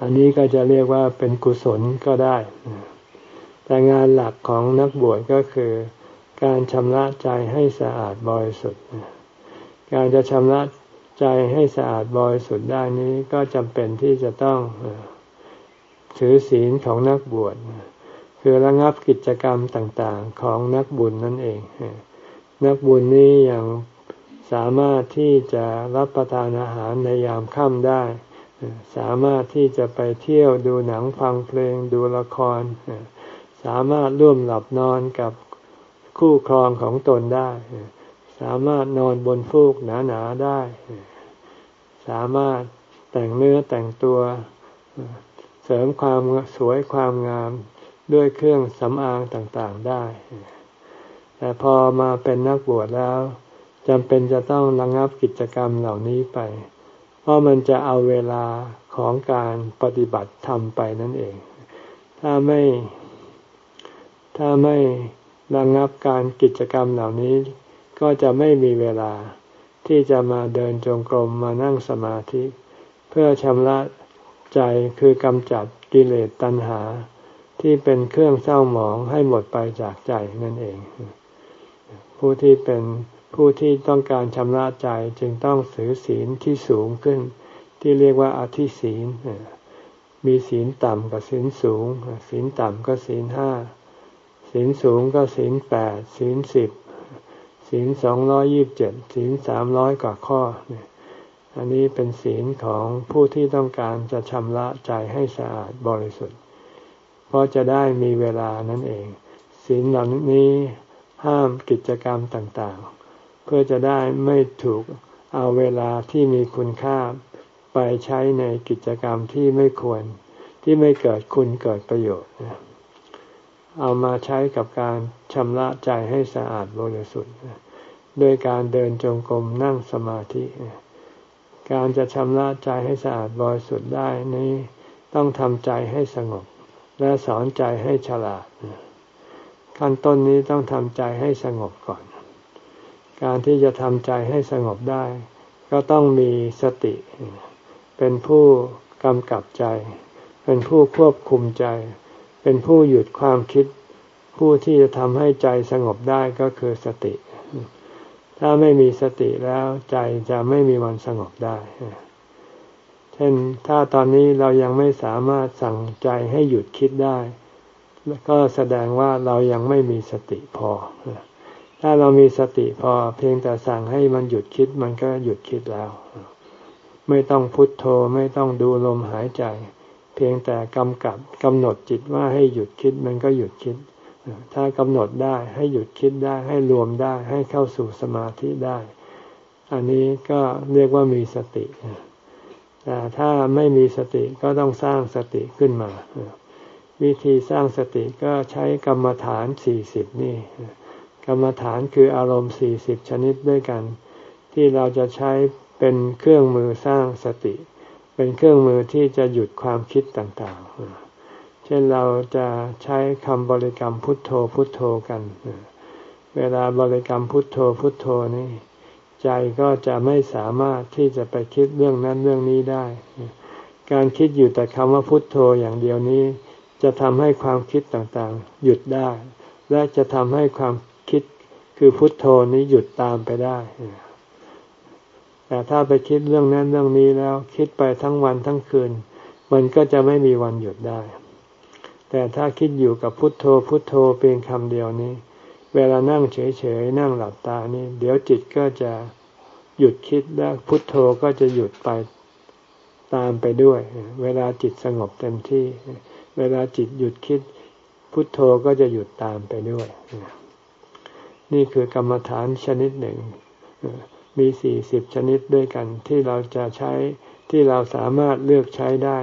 อันนี้ก็จะเรียกว่าเป็นกุศลก็ได้ แต่งานหลักของนักบวชก็คือ การชำระใจให้สะอาดบริสุทธิ์การจะชำระ ใจให้สะอาดบริสุทธิ์ได้นี้ก็จำเป็นที่จะต้องถือศีลของนักบวชคือระงับกิจกรรมต่างๆของนักบุญนั่นเอง นักบุญนี้ยังสามารถที่จะรับประทานอาหารในยามค่ำได้ สามารถที่จะไปเที่ยวดูหนังฟังเพลงดูละคร สามารถร่วมหลับนอนกับคู่ครองของตนได้ามารถนอนบนฟูกหนาๆได้ สามารถแต่งเนื้อแต่งตัวเสริมความสวยความงามด้วยเครื่องสำอางต่างๆได้ แต่พอมาเป็นนักบวชแล้วจำเป็นจะต้องระงงับกิจกรรมเหล่านี้ไป เพราะมันจะเอาเวลาของการปฏิบัติทำไปนั่นเอง ถ้าไม่ ถ้าไม่ระงงับการกิจกรรมเหล่านี้ ก็จะไม่มีเวลาที่จะมาเดินจงกรมมานั่งสมาธิ เพื่อชำระใจคือกำจัดกิเลสตัณหา ที่เป็นเครื่องเศร้าหมองให้หมดไปจากใจนั่นเอง ผู้ที่เป็นผู้ที่ต้องการชำระใจจึงต้องถือศีลที่สูงขึ้น ที่เรียกว่าอธิศีล มีศีลต่ำกับศีลสูง ศีลต่ำก็ศีลห้า ศีลสูงก็ศีลแปด ศีลสิบ ศีลสองร้อยยิบเจ็ดศีลสามร้อยกว่าข้ออันนี้เป็นศีลของผู้ที่ต้องการจะชำระใจให้สะอาดบริสุทธิ์ เพราะจะได้มีเวลานั่นเอง ศีลเหล่านี้ห้ามกิจกรรมต่างๆ เพื่อจะได้ไม่ถูกเอาเวลาที่มีคุณค่าไปใช้ในกิจกรรมที่ไม่ควรที่ไม่เกิดคุณเกิดประโยชน์ เอามาใช้กับการชำระใจให้สะอาดบริสุทธิ์ด้วยการเดินจงกรมนั่งสมาธิ การจะชำระใจให้สะอาดบริสุทธิ์ได้นี้ต้องทำใจให้สงบ และสอนใจให้ฉลาด ขั้นต้นนี้ต้องทำใจให้สงบก่อน การที่จะทำใจให้สงบได้ ก็ต้องมีสติ เป็นผู้กำกับใจ เป็นผู้ควบคุมใจ เป็นผู้หยุดความคิด ผู้ที่จะทำให้ใจสงบได้ก็คือสติ ถ้าไม่มีสติแล้วใจจะไม่มีวันสงบได้ เช่นถ้าตอนนี้เรายังไม่สามารถสั่งใจให้หยุดคิดได้ ก็แสดงว่าเรายังไม่มีสติพอ ถ้าเรามีสติพอเพียงแต่สั่งให้มันหยุดคิดมันก็หยุดคิดแล้ว ไม่ต้องพุทโธไม่ต้องดูลมหายใจ เพียงแต่กำกับกำหนดจิตว่าให้หยุดคิดมันก็หยุดคิด ถ้ากำหนดได้ให้หยุดคิดได้ให้รวมได้ให้เข้าสู่สมาธิได้ อันนี้ก็เรียกว่ามีสติแต่ถ้าไม่มีสติก็ต้องสร้างสติขึ้นมา วิธีสร้างสติก็ใช้กรรมฐานสี่สิบนี่กรรมฐานคืออารมณ์สี่สิบชนิดด้วยกัน ที่เราจะใช้เป็นเครื่องมือสร้างสติ เป็นเครื่องมือที่จะหยุดความคิดต่างๆ เช่นเราจะใช้คำบริกรรมพุทโธพุทโธกัน เวลาบริกรรมพุทโธพุทโธนี่ใจก็จะไม่สามารถที่จะไปคิดเรื่องนั้นเรื่องนี้ได้ การคิดอยู่แต่คำว่าพุทโธอย่างเดียวนี้ จะทำให้ความคิดต่างๆ หยุดได้ และจะทำให้ความคือพุทโธนี้หยุดตามไปได้ แต่ถ้าไปคิดเรื่องนั้นเรื่องนี้แล้วคิดไปทั้งวันทั้งคืน มันก็จะไม่มีวันหยุดได้ แต่ถ้าคิดอยู่กับพุทโธพุทโธเพียงคำเดียวนี้ เวลานั่งเฉยๆนั่งหลับตานี่เดี๋ยวจิตก็จะหยุดคิดแล้วพุทโธก็จะหยุดไปตามไปด้วย เวลาจิตสงบเต็มที่ เวลาจิตหยุดคิด พุทโธก็จะหยุดตามไปด้วย นี่คือกรรมฐานชนิดหนึ่ง มีสี่สิบชนิดด้วยกันที่เราจะใช้ที่เราสามารถเลือกใช้ได้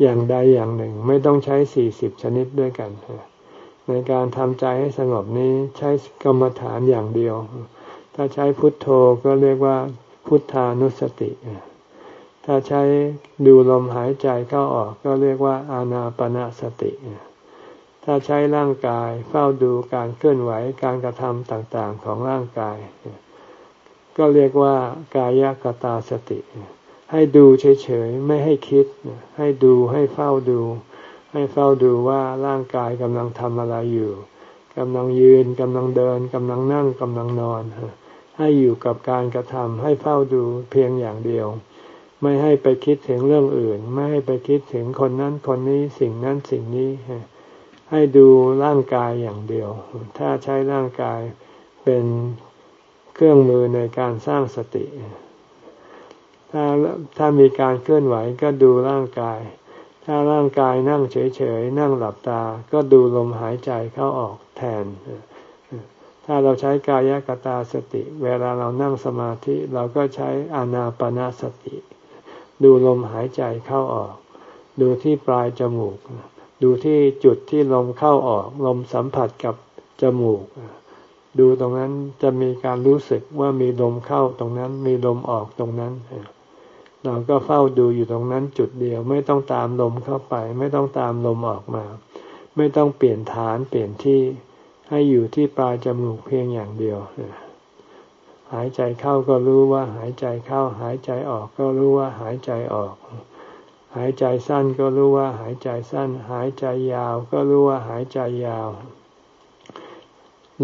อย่างใดอย่างหนึ่ง ไม่ต้องใช้สี่สิบชนิดด้วยกัน ในการทำใจให้สงบนี้ใช้กรรมฐานอย่างเดียว ถ้าใช้พุทโธก็เรียกว่าพุทธานุสติ ถ้าใช้ดูลมหายใจเข้าออกก็เรียกว่าอานาปนาสติถ้าใช้ร่างกายเฝ้าดูการเคลื่อนไหวการกระทำต่างๆของร่างกาย ก็เรียกว่ากายกตาสติ ให้ดูเฉยๆ ไม่ให้คิด ให้ดูให้เฝ้าดู ให้เฝ้าดูว่าร่างกายกำลังทำอะไรอยู่กำลังยืนกำลังเดินกำลังนั่งกำลังนอน ให้อยู่กับการกระทำให้เฝ้าดูเพียงอย่างเดียว ไม่ให้ไปคิดถึงเรื่องอื่น ไม่ให้ไปคิดถึงคนนั้นคนนี้สิ่งนั้นสิ่งนี้ ให้ดูร่างกายอย่างเดียว ถ้าใช้ร่างกายเป็น เครื่องมือในการสร้างสติ ถ้าถ้ามีการเคลื่อนไหวก็ดูร่างกาย ถ้าร่างกายนั่งเฉยๆ นั่งหลับตา ก็ดูลมหายใจเข้าออกแทน ถ้าเราใช้กายกตาสติ เวลาเรานั่งสมาธิเราก็ใช้อานาปนาสติ ดูลมหายใจเข้าออก ดูที่ปลายจมูก ดูที่จุดที่ลมเข้าออก ลมสัมผัสกับจมูก ดูตรงนั้นจะมีการรู้สึกว่ามีลมเข้าตรงนั้น มีลมออกตรงนั้น เราก็เฝ้าดูอยู่ตรงนั้นจุดเดียว ไม่ต้องตามลมเข้าไป ไม่ต้องตามลมออกมา ไม่ต้องเปลี่ยนฐานเปลี่ยนที่ให้อยู่ที่ปลายจมูกเพียงอย่างเดียวหายใจเข้าก็รู้ว่าหายใจเข้า หายใจออกก็รู้ว่าหายใจออก หายใจสั้นก็รู้ว่าหายใจสั้น หายใจยาวก็รู้ว่าหายใจยาว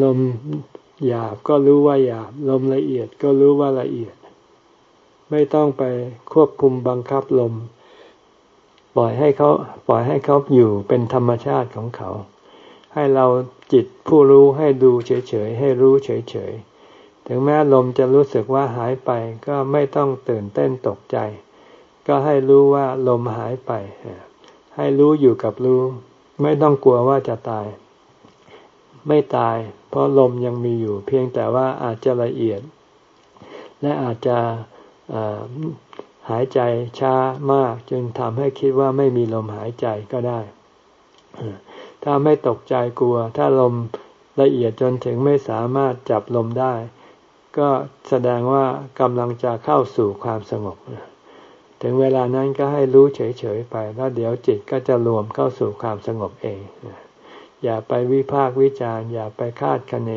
ลมหยาบก็รู้ว่าหยาบ ลมละเอียดก็รู้ว่าละเอียด ไม่ต้องไปควบคุมบังคับลม ปล่อยให้เขาปล่อยให้เขาอยู่เป็นธรรมชาติของเขา ให้เราจิตผู้รู้ให้ดูเฉยๆให้รู้เฉยๆถึงแม้ลมจะรู้สึกว่าหายไปก็ไม่ต้องตื่นเต้นตกใจ ก็ให้รู้ว่าลมหายไป ให้รู้อยู่กับรู้ ไม่ต้องกลัวว่าจะตาย ไม่ตาย เพราะลมยังมีอยู่ เพียงแต่ว่าอาจจะละเอียด และอาจจะหายใจช้ามากจึงทำให้คิดว่าไม่มีลมหายใจก็ได้ ถ้าไม่ตกใจกลัว ถ้าลมละเอียดจนถึงไม่สามารถจับลมได้ ก็แสดงว่ากำลังจะเข้าสู่ความสงบ ถึงเวลานั้นก็ให้รู้เฉยๆไป แล้วเดี๋ยวจิตก็จะรวมเข้าสู่ความสงบเอง อย่าไปวิพากวิจาร์อย่าไปคาดคะเน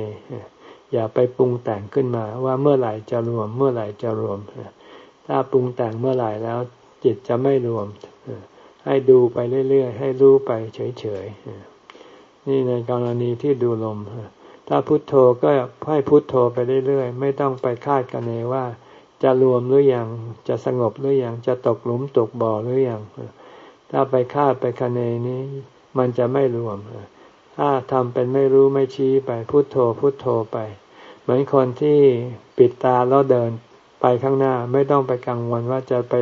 อย่าไปปรุงแต่งขึ้นมาว่าเมื่อไหร่จะรวม เมื่อไหร่จะรวม ถ้าปรุงแต่งเมื่อไหร่แล้ว จิตจะไม่รวม ให้ดูไปเรื่อยๆ ให้รู้ไปเฉยๆ นี่ในกรณีที่ดูลม ถ้าพุโทโธก็ให้พุโทโธไปเรื่อยๆ ไม่ต้องไปคาดกันเองว่า จะรวมหรืออยัง จะสงบหรืออยัง จะตกหลุมตกบ่อหรืออยัง ถ้าไปคาดไปคะเนนี้ มันจะไม่รวม ถ้าทำเป็นไม่รู้ไม่ชี้ไปพุโทโธพุโทโธไป เหมือนคนที่ปิดตาแล้วเดินไปข้างหน้าไม่ต้องไปกังวลว่าจะไป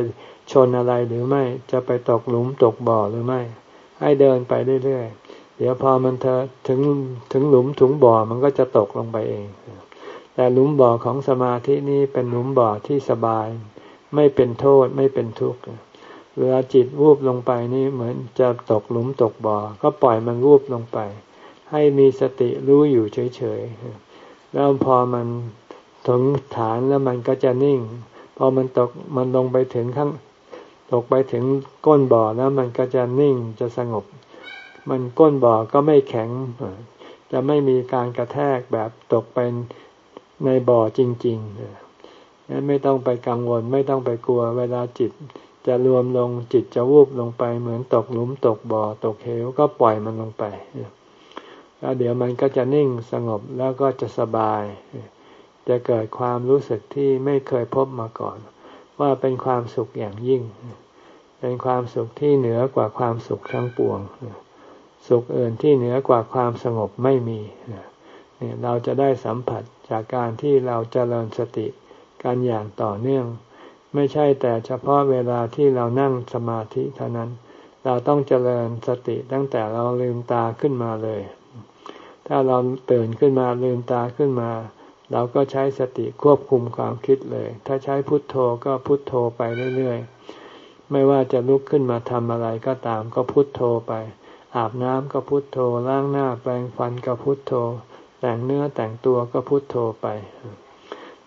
ชนอะไรหรือไม่จะไปตกหลุมตกบ่อหรือไม่ ให้เดินไปเรื่อยๆเดี๋ยวพอมันเธอถึงถึงหลุมถุงบ่อมันก็จะตกลงไปเอง แต่หลุมบ่อของสมาธินี้เป็นหลุมบ่อที่สบาย ไม่เป็นโทษไม่เป็นทุกข์ เวลาจิตวูบลงไปนี่เหมือนจะตกหลุมตกบ่อ ก็ปล่อยมันวูบลงไป ให้มีสติรู้อยู่เฉยๆ แล้วพอมันถึงฐานแล้วมันก็จะนิ่ง พอมันตกมันลงไปถึงข้างตกไปถึงก้นบ่อแล้วมันก็จะนิ่งจะสงบ มันก้นบ่อก็ไม่แข็ง จะไม่มีการกระแทกแบบตกเป็นในบ่อจริงๆนั้นไม่ต้องไปกังวลไม่ต้องไปกลัวเวลาจิต จะรวมลงจิตจะวูบลงไป เหมือนตกหลุมตกบ่อตกเหวก็ปล่อยมันลงไปแล้วเดี๋ยวมันก็จะนิ่งสงบแล้วก็จะสบาย จะเกิดความรู้สึกที่ไม่เคยพบมาก่อน ว่าเป็นความสุขอย่างยิ่ง เป็นความสุขที่เหนือกว่าความสุขทั้งปวง สุขอื่นที่เหนือกว่าความสงบไม่มีเนี่ยเราจะได้สัมผัสจากการที่เราจเจริญสติ กันอย่างต่อเนื่อง ไม่ใช่แต่เฉพาะเวลาที่เรานั่งสมาธิเท่านั้น เราต้องเจริญสติตั้งแต่เราลืมตาขึ้นมาเลย ถ้าเราตื่นขึ้นมาลืมตาขึ้นมา เราก็ใช้สติควบคุมความคิดเลย ถ้าใช้พุทโธก็พุทโธไปเรื่อยๆ ไม่ว่าจะลุกขึ้นมาทำอะไรก็ตามก็พุทโธไป อาบน้ำก็พุทโธ ล้างหน้าแปรงฟันก็พุทโธ แต่งเนื้อแต่งตัวก็พุทโธไป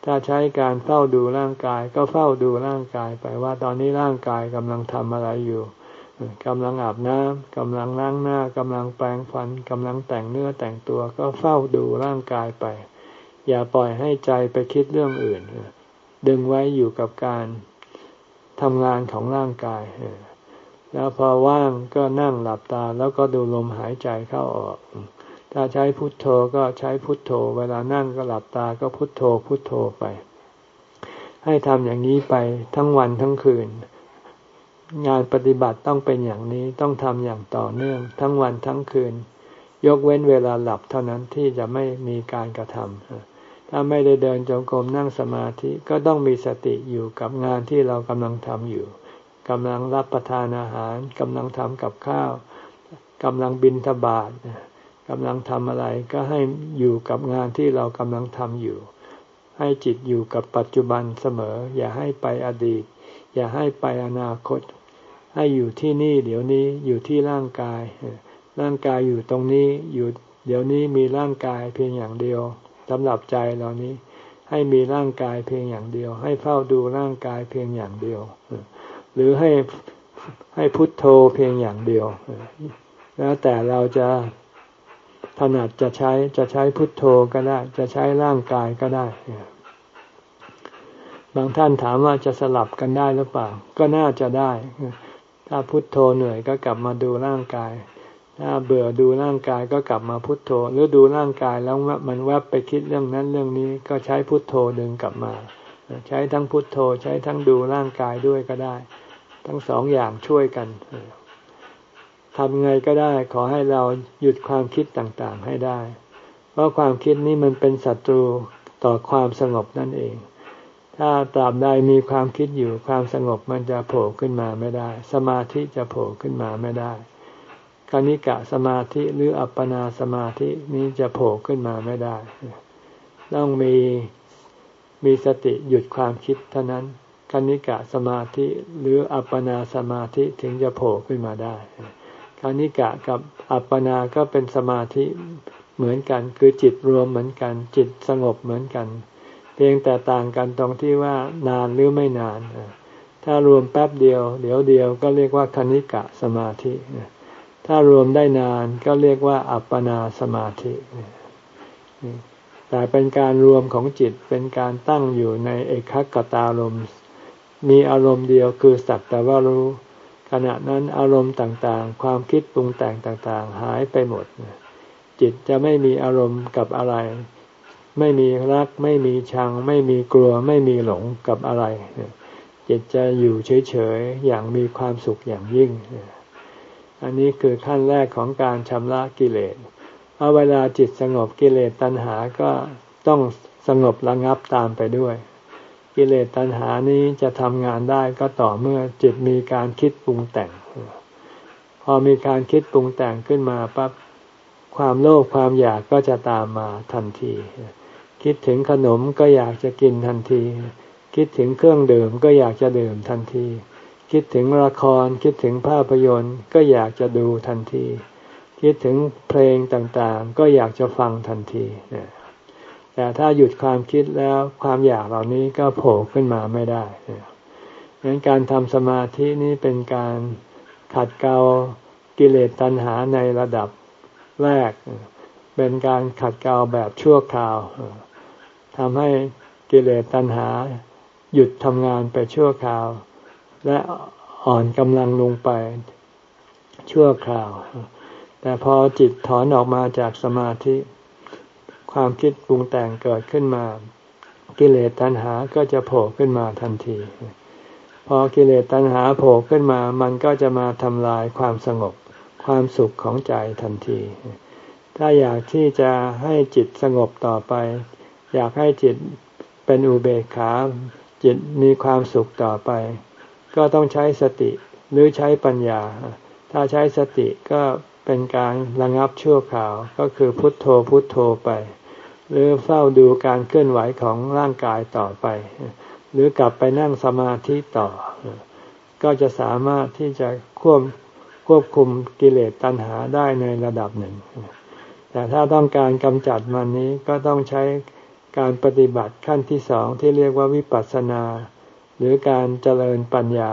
ถ้าใช้การเฝ้าดูร่างกาย ก็เฝ้าดูร่างกายไปว่าตอนนี้ร่างกายกำลังทำอะไรอยู่กำลังอาบน้ำกำลังล้างหน้ากำลังแปรงฟันกำลังแต่งเนื้อแต่งตัว ก็เฝ้าดูร่างกายไป อย่าปล่อยให้ใจไปคิดเรื่องอื่น ดึงไว้อยู่กับการทำงานของร่างกาย แล้วพอว่างก็นั่งหลับตาแล้วก็ดูลมหายใจเข้าออก ถ้าใช้พุทโธก็ใช้พุทโธ เวลานั่งก็หลับตาก็พุทโธพุทโธไป ให้ทำอย่างนี้ไปทั้งวันทั้งคืน งานปฏิบัติต้องเป็นอย่างนี้ต้องทำอย่างต่อเนื่อง ทั้งวันทั้งคืน ยกเว้นเวลาหลับเท่านั้นที่จะไม่มีการกระทำถ้าไม่ได้เดินจงกรมนั่งสมาธิก็ต้องมีสติอยู่กับงานที่เรากำลังทำอยู่กำลังรับประทานอาหารกำลังทำกับข้าวกำลังบินทบาท กำลังทำอะไรก็ให้อยู่กับงานที่เรากำลังทำอยู่ ให้จิตอยู่กับปัจจุบันเสมอ อย่าให้ไปอดีต อย่าให้ไปอนาคต ให้อยู่ที่นี่เดี๋ยวนี้อยู่ที่ร่างกาย ร่างกายอยู่ตรงนี้อยู่เดี๋ยวนี้มีร่างกายเพียงอย่างเดียวสำหรับใจเรานี้ ให้มีร่างกายเพียงอย่างเดียว ให้เฝ้าดูร่างกายเพียงอย่างเดียว หรือให้ให้พุทโธเพียงอย่างเดียวแล้วแต่เราจะ ถนัดจะใช้จะใช้พุทโธก็ได้ จะใช้ร่างกายก็ได้ บางท่านถามว่าจะสลับกันได้หรือเปล่า ก็น่าจะได้ ถ้าพุทโธเหนื่อยก็กลับมาดูร่างกาย ถ้าเบื่อดูร่างกายก็กลับมาพุทโธ หรือดูร่างกายแล้วมันแวบไปคิดเรื่องนั้นเรื่องนี้ก็ใช้พุทโธดึงกลับมา ใช้ทั้งพุทโธ ใช้ทั้งดูร่างกายด้วยก็ได้ ทั้งสองอย่างช่วยกัน ทำไงก็ได้ ขอให้เราหยุดความคิดต่างๆให้ได้ เพราะความคิดนี้มันเป็นศัตรูต่อความสงบนั่นเอง ถ้าตราบใดมีความคิดอยู่ความสงบมันจะโผล่ขึ้นมาไม่ได้ สมาธิจะโผล่ขึ้นมาไม่ได้คณิกะสมาธิหรืออัปปนาสมาธินี้จะโผล่ขึ้นมาไม่ได้ ต้องมีมีสติหยุดความคิดเท่านั้นคณิกะสมาธิหรืออัปปนาสมาธิถึงจะโผล่ขึ้นมาได้ คณิกะกับอัปปนาก็เป็นสมาธิเหมือนกัน คือจิตรวมเหมือนกัน จิตสงบเหมือนกัน เพียงแต่ต่างกันตรงที่ว่านานหรือไม่นาน ถ้ารวมแป๊บเดียว เดี๋ยวเดียวก็เรียกว่าคณิกะสมาธิ ถ้ารวมได้นานก็เรียกว่าอัปปนาสมาธิแต่เป็นการรวมของจิตเป็นการตั้งอยู่ในเอกขตารมมีอารมณ์เดียวคือสักแต่ว่ารู้ ขณะนั้นอารมณ์ต่างๆ ความคิดปรุงแต่งต่างๆ หายไปหมด จิตจะไม่มีอารมณ์กับอะไร ไม่มีรัก ไม่มีชัง ไม่มีกลัว ไม่มีหลงกับอะไร จิตจะอยู่เฉยๆ อย่างมีความสุขอย่างยิ่ง อันนี้คือขั้นแรกของการชำระกิเลสเอาเวลาจิตสงบกิเลสตัณหาก็ต้องสงบระงับตามไปด้วย กิเลสตัณหานี้จะทำงานได้ก็ต่อเมื่อจิตมีการคิดปรุงแต่ง พอมีการคิดปรุงแต่งขึ้นมาปั๊บความโลภความอยากก็จะตามมาทันที คิดถึงขนมก็อยากจะกินทันที คิดถึงเครื่องดื่มก็อยากจะดื่มทันที คิดถึงละครคิดถึงภาพยนตร์ก็อยากจะดูทันที คิดถึงเพลงต่างๆ ก็อยากจะฟังทันที แต่ถ้าหยุดความคิดแล้วความอยากเหล่านี้ก็โผล่ขึ้นมาไม่ได้ดังนั้นการทำสมาธินี้เป็นการขัดเกลากิเลสตัณหาในระดับแรก เป็นการขัดเกลาแบบชั่วคราวทำให้กิเลสตัณหา หยุดทำงานไปชั่วคราว และอ่อนกำลังลงไปชั่วคราว แต่พอจิตถอนออกมาจากสมาธิ ความคิดปรุงแต่งเกิดขึ้นมา กิเลสตัณหาก็จะโผล่ขึ้นมาทันที พอกิเลสตัณหาโผล่ขึ้นมา มันก็จะมาทำลายความสงบ ความสุขของใจทันที ถ้าอยากที่จะให้จิตสงบต่อไป อยากให้จิตเป็นอุเบกขา จิตมีความสุขต่อไป ก็ต้องใช้สติหรือใช้ปัญญา ถ้าใช้สติก็เป็นการระงับชั่วคราวก็คือพุทโธพุทโธไป หรือเฝ้าดูการเคลื่อนไหวของร่างกายต่อไป หรือกลับไปนั่งสมาธิต่อ ก็จะสามารถที่จะควบควบคุมกิเลสตัณหาได้ในระดับหนึ่ง แต่ถ้าต้องการกำจัดมันนี้ก็ต้องใช้การปฏิบัติขั้นที่สองที่เรียกว่าวิปัสสนา หรือการเจริญปัญญา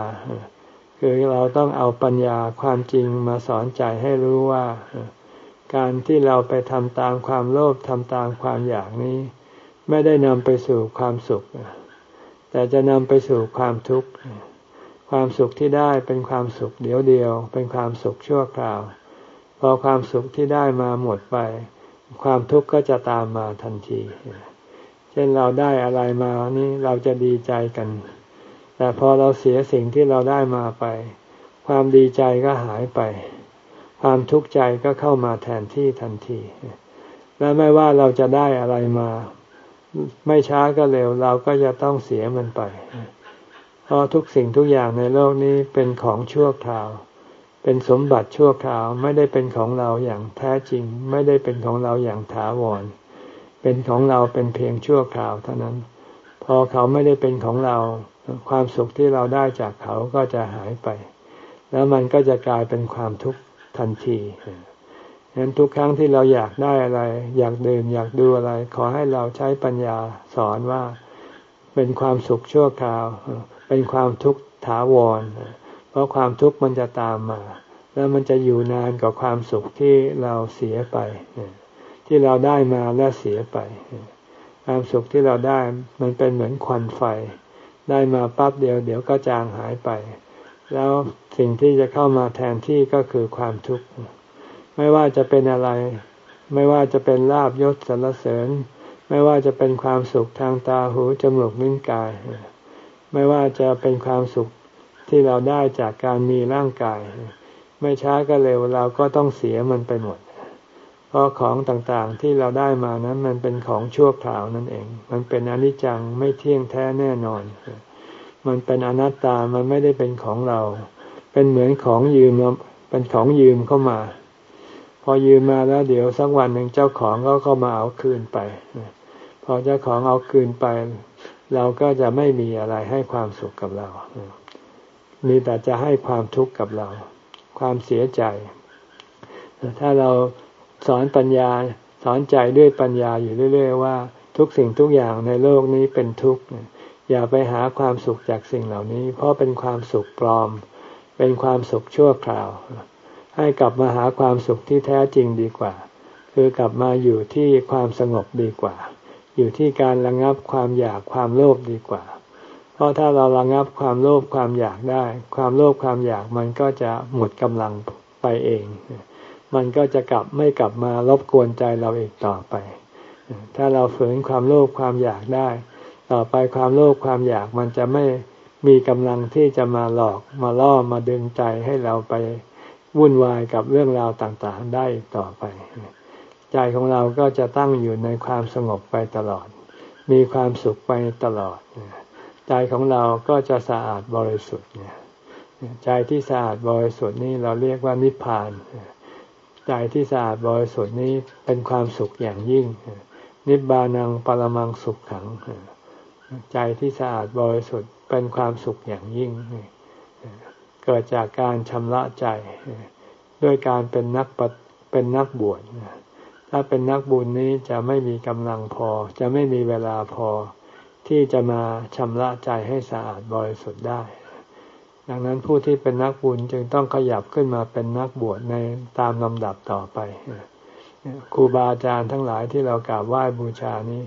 คือเราต้องเอาปัญญาความจริงมาสอนใจให้รู้ว่า การที่เราไปทำตามความโลภทำตามความอยากนี้ ไม่ได้นำไปสู่ความสุข แต่จะนำไปสู่ความทุกข์ ความสุขที่ได้เป็นความสุขเดียวเดียว เป็นความสุขชั่วคราว พอความสุขที่ได้มาหมดไป ความทุกข์ก็จะตามมาทันที เช่นเราได้อะไรมานี่เราจะดีใจกัน แต่พอเราเสียสิ่งที่เราได้มาไป ความดีใจก็หายไป ความทุกข์ใจก็เข้ามาแทนที่ทันที และไม่ว่าเราจะได้อะไรมา ไม่ช้าก็เร็วเราก็จะต้องเสียมันไปเพราะทุกสิ่งทุกอย่างในโลกนี้เป็นของชั่วคราว เป็นสมบัติชั่วคราวไม่ได้เป็นของเราอย่างแท้จริง ไม่ได้เป็นของเราอย่างถาวร เป็นของเราเป็นเพียงชั่วคราวเท่านั้น พอเขาไม่ได้เป็นของเรา ความสุขที่เราได้จากเขาก็จะหายไป แล้วมันก็จะกลายเป็นความทุกข์ ทันทีฉะนั้นทุกครั้งที่เราอยากได้อะไร อยากดื่มอยากดูอะไร ขอให้เราใช้ปัญญาสอนว่าเป็นความสุขชั่วคราว เป็นความทุกข์ถาวร เพราะความทุกข์มันจะตามมา แล้วมันจะอยู่นานกว่าความสุขที่เราเสียไป ที่เราได้มาแล้วเสียไป ความสุขที่เราได้มันเป็นเหมือนควันไฟ ได้มาปั๊บเดียว เดี๋ยวก็จางหายไป แล้วสิ่งที่จะเข้ามาแทนที่ก็คือความทุกข์ ไม่ว่าจะเป็นอะไร ไม่ว่าจะเป็นลาบยศสรรเสริญ ไม่ว่าจะเป็นความสุขทางตาหูจมูกลิ้นกาย ไม่ว่าจะเป็นความสุขที่เราได้จากการมีร่างกาย ไม่ช้าก็เร็วเราก็ต้องเสียมันไปหมด เพราะของต่างๆที่เราได้มานั้นมันเป็นของชั่วคราวนั่นเอง มันเป็นอนิจจังไม่เที่ยงแท้แน่นอน มันเป็นอนัตตา มันไม่ได้เป็นของเรา เป็นเหมือนของยืม เป็นของยืมเข้ามา พอยืมมาแล้วเดี๋ยวสักวันหนึ่งเจ้าของก็เข้ามาเอาคืนไป พอเจ้าของเอาคืนไป เราก็จะไม่มีอะไรให้ความสุขกับเรา มีแต่จะให้ความทุกข์กับเรา ความเสียใจ ถ้าเราสอนปัญญาสอนใจด้วยปัญญาอยู่เรื่อย ๆ ว่า ทุกสิ่งทุกอย่างในโลกนี้เป็นทุกข์ อย่าไปหาความสุขจากสิ่งเหล่านี้ เพราะเป็นความสุขปลอม เป็นความสุขชั่วคราว ให้กลับมาหาความสุขที่แท้จริงดีกว่า คือกลับมาอยู่ที่ความสงบดีกว่า อยู่ที่การระงับความอยากความโลภดีกว่า เพราะถ้าเราระงับความโลภความอยากได้ ความโลภความอยากมันก็จะหมดกำลังไปเอง มันก็จะกลับไม่กลับมารบกวนใจเราอีกต่อไป ถ้าเราฝืนความโลภความอยากได้ ต่อไปความโลภความอยากมันจะไม่มีกำลังที่จะมาหลอกมาล่อมาดึงใจให้เราไปวุ่นวายกับเรื่องราวต่างๆได้ต่อไป ใจของเราก็จะตั้งอยู่ในความสงบไปตลอด มีความสุขไปตลอด ใจของเราก็จะสะอาดบริสุทธิ์ใจที่สะอาดบริสุทธิ์นี้เราเรียกว่านิพพาน ใจที่สะอาดบริสุทธิ์นี้เป็นความสุขอย่างยิ่ง นิบานังปรมังสุขขัง ใจที่สะอาดบริสุทธิ์เป็นความสุขอย่างยิ่ง เกิดจากการชำระใจ ด้วยการเป็นนักเป็นนักบวชถ้าเป็นนักบุญนี้จะไม่มีกำลังพอ จะไม่มีเวลาพอที่จะมาชำระใจให้สะอาดบริสุทธิ์ได้ ดังนั้นผู้ที่เป็นนักบุญจึงต้องขยับขึ้นมาเป็นนักบวชในตามลำดับต่อไปครูบาอาจารย์ทั้งหลายที่เรากราบไหว้บูชานี้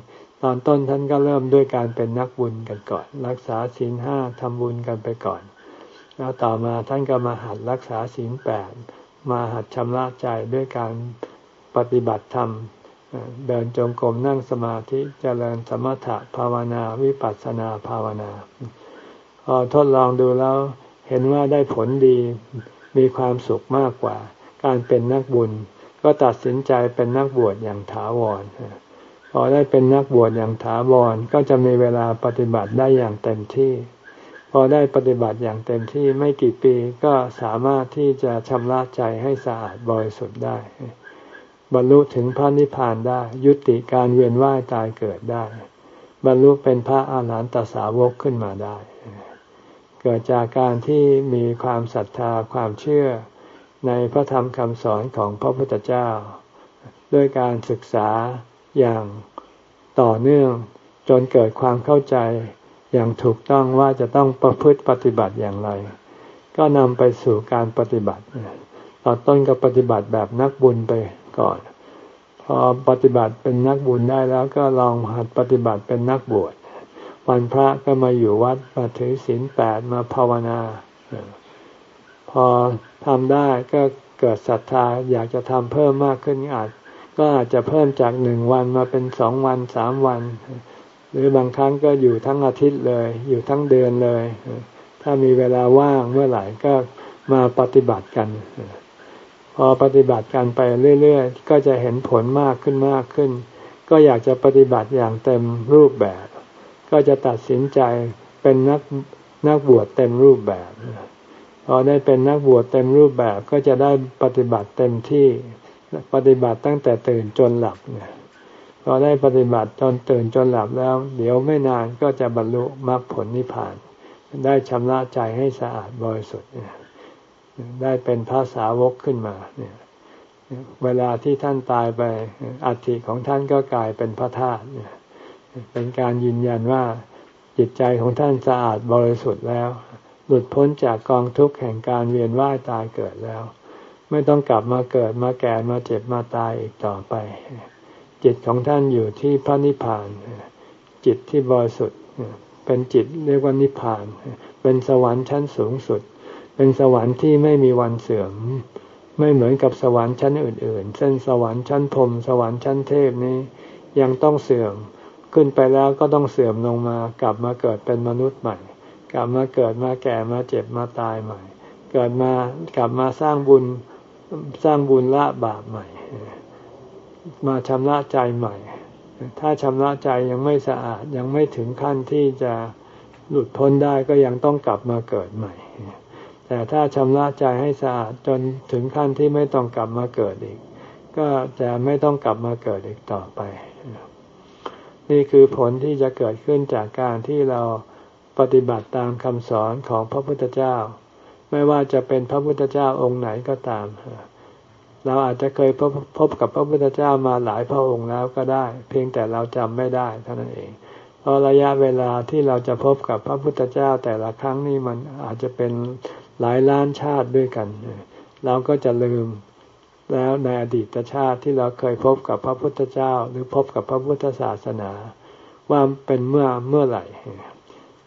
ตอนต้นท่านก็เริ่มด้วยการเป็นนักบุญกันก่อน รักษาศีลห้าทำบุญกันไปก่อน แล้วต่อมาท่านก็มาหัดรักษาศีลแปดมาหัดชำระใจด้วยการปฏิบัติธรรม เดินจงกรมนั่งสมาธิเจริญสมถะภาวนาวิปัสสนาภาวนาพอทดลองดูแล้วเห็นว่าได้ผลดีมีความสุขมากกว่า การเป็นนักบุญ ก็ตัดสินใจเป็นนักบวชอย่างถาวร พอได้เป็นนักบวชอย่างถาวรก็จะมีเวลาปฏิบัติได้อย่างเต็มที่ พอได้ปฏิบัติอย่างเต็มที่ไม่กี่ปีก็สามารถที่จะชำระใจให้สะอาดบริสุทธิ์ได้ บรรลุถึงพระนิพพานได้ ยุติการเวียนว่ายตายเกิดได้ บรรลุเป็นพระอาหารหันตสาวกขึ้นมาได้ เกิดจากการที่มีความศรัทธาความเชื่อในพระธรรมคำสอนของพระพุทธเจ้า ด้วยการศึกษา อย่างต่อเนื่องจนเกิดความเข้าใจอย่างถูกต้องว่าจะต้องประพฤติปฏิบัติอย่างไร ก็นำไปสู่การปฏิบัติตอนต้นก็ปฏิบัติแบบนักบุญไปก่อน พอปฏิบัติเป็นนักบุญได้แล้วก็ลองหัดปฏิบัติเป็นนักบวชวันพระก็มาอยู่วัดมาถือศีลแปดมาภาวนา พอทำได้ก็เกิดศรัทธาอยากจะทำเพิ่มมากขึ้นอาจ ก็อาจจะเพิ่มจากหนึ่งวันมาเป็นสองวันสามวัน หรือบางครั้งก็อยู่ทั้งอาทิตย์เลย อยู่ทั้งเดือนเลย ถ้ามีเวลาว่างเมื่อไหร่ก็มาปฏิบัติกัน พอปฏิบัติกันไปเรื่อยๆ ก็จะเห็นผลมากขึ้นมากขึ้น ก็อยากจะปฏิบัติอย่างเต็มรูปแบบ ก็จะตัดสินใจเป็นนักนักบวชเต็มรูปแบบ พอได้เป็นนักบวชเต็มรูปแบบก็จะได้ปฏิบัติเต็มที่ ปฏิบัติตั้งแต่ตื่นจนหลับเนี่ยพอได้ปฏิบัติจนตื่นจนหลับแล้ว เดี๋ยวไม่นานก็จะบรรลุมรรคผลนิพพาน ได้ชำระใจให้สะอาดบริสุทธิ์ได้เป็นพระสาวกขึ้นมาเนี่ยเวลาที่ท่านตายไปอัฐิของท่านก็กลายเป็นพระธาตุเป็นการยืนยันว่าจิตใจของท่านสะอาดบริสุทธิ์แล้ว หลุดพ้นจากกองทุกข์แห่งการเวียนว่ายตายเกิดแล้ว ไม่ต้องกลับมาเกิดมาแก่มาเจ็บมาตายอีกต่อไป จิตของท่านอยู่ที่พระนิพพาน จิตที่บริสุทธิ์เป็นจิตเรียกว่านิพพาน เป็นสวรรค์ชั้นสูงสุด เป็นสวรรค์ที่ไม่มีวันเสื่อม ไม่เหมือนกับสวรรค์ชั้นอื่น ๆ เช่นสวรรค์ชั้นพรมสวรรค์ชั้นเทพนี้ยังต้องเสื่อม ขึ้นไปแล้วก็ต้องเสื่อมลงมากลับมาเกิดเป็นมนุษย์ใหม่ กลับมาเกิดมาแก่มาเจ็บมาตายใหม่ เกิดมากลับมาสร้างบุญ สร้างบุญละบาปใหม่ มาชำระใจใหม่ ถ้าชำระใจยังไม่สะอาดยังไม่ถึงขั้นที่จะหลุดพ้นได้ก็ยังต้องกลับมาเกิดใหม่ แต่ถ้าชำระใจให้สะอาดจนถึงขั้นที่ไม่ต้องกลับมาเกิดอีก ก็จะไม่ต้องกลับมาเกิดอีกต่อไป นี่คือผลที่จะเกิดขึ้นจากการที่เราปฏิบัติตามคำสอนของพระพุทธเจ้า ไม่ว่าจะเป็นพระพุทธเจ้าองค์ไหนก็ตาม เราอาจจะเคยพบพบกับพระพุทธเจ้ามาหลายพระองค์แล้วก็ได้ เพียงแต่เราจำไม่ได้เท่านั้นเองเพราะระยะเวลาที่เราจะพบกับพระพุทธเจ้าแต่ละครั้งนี่มันอาจจะเป็นหลายล้านชาติด้วยกัน เราก็จะลืมแล้วในอดีตชาติที่เราเคยพบกับพระพุทธเจ้า หรือพบกับพระพุทธศาสนา ว่าเป็นเมื่อเมื่อไหร่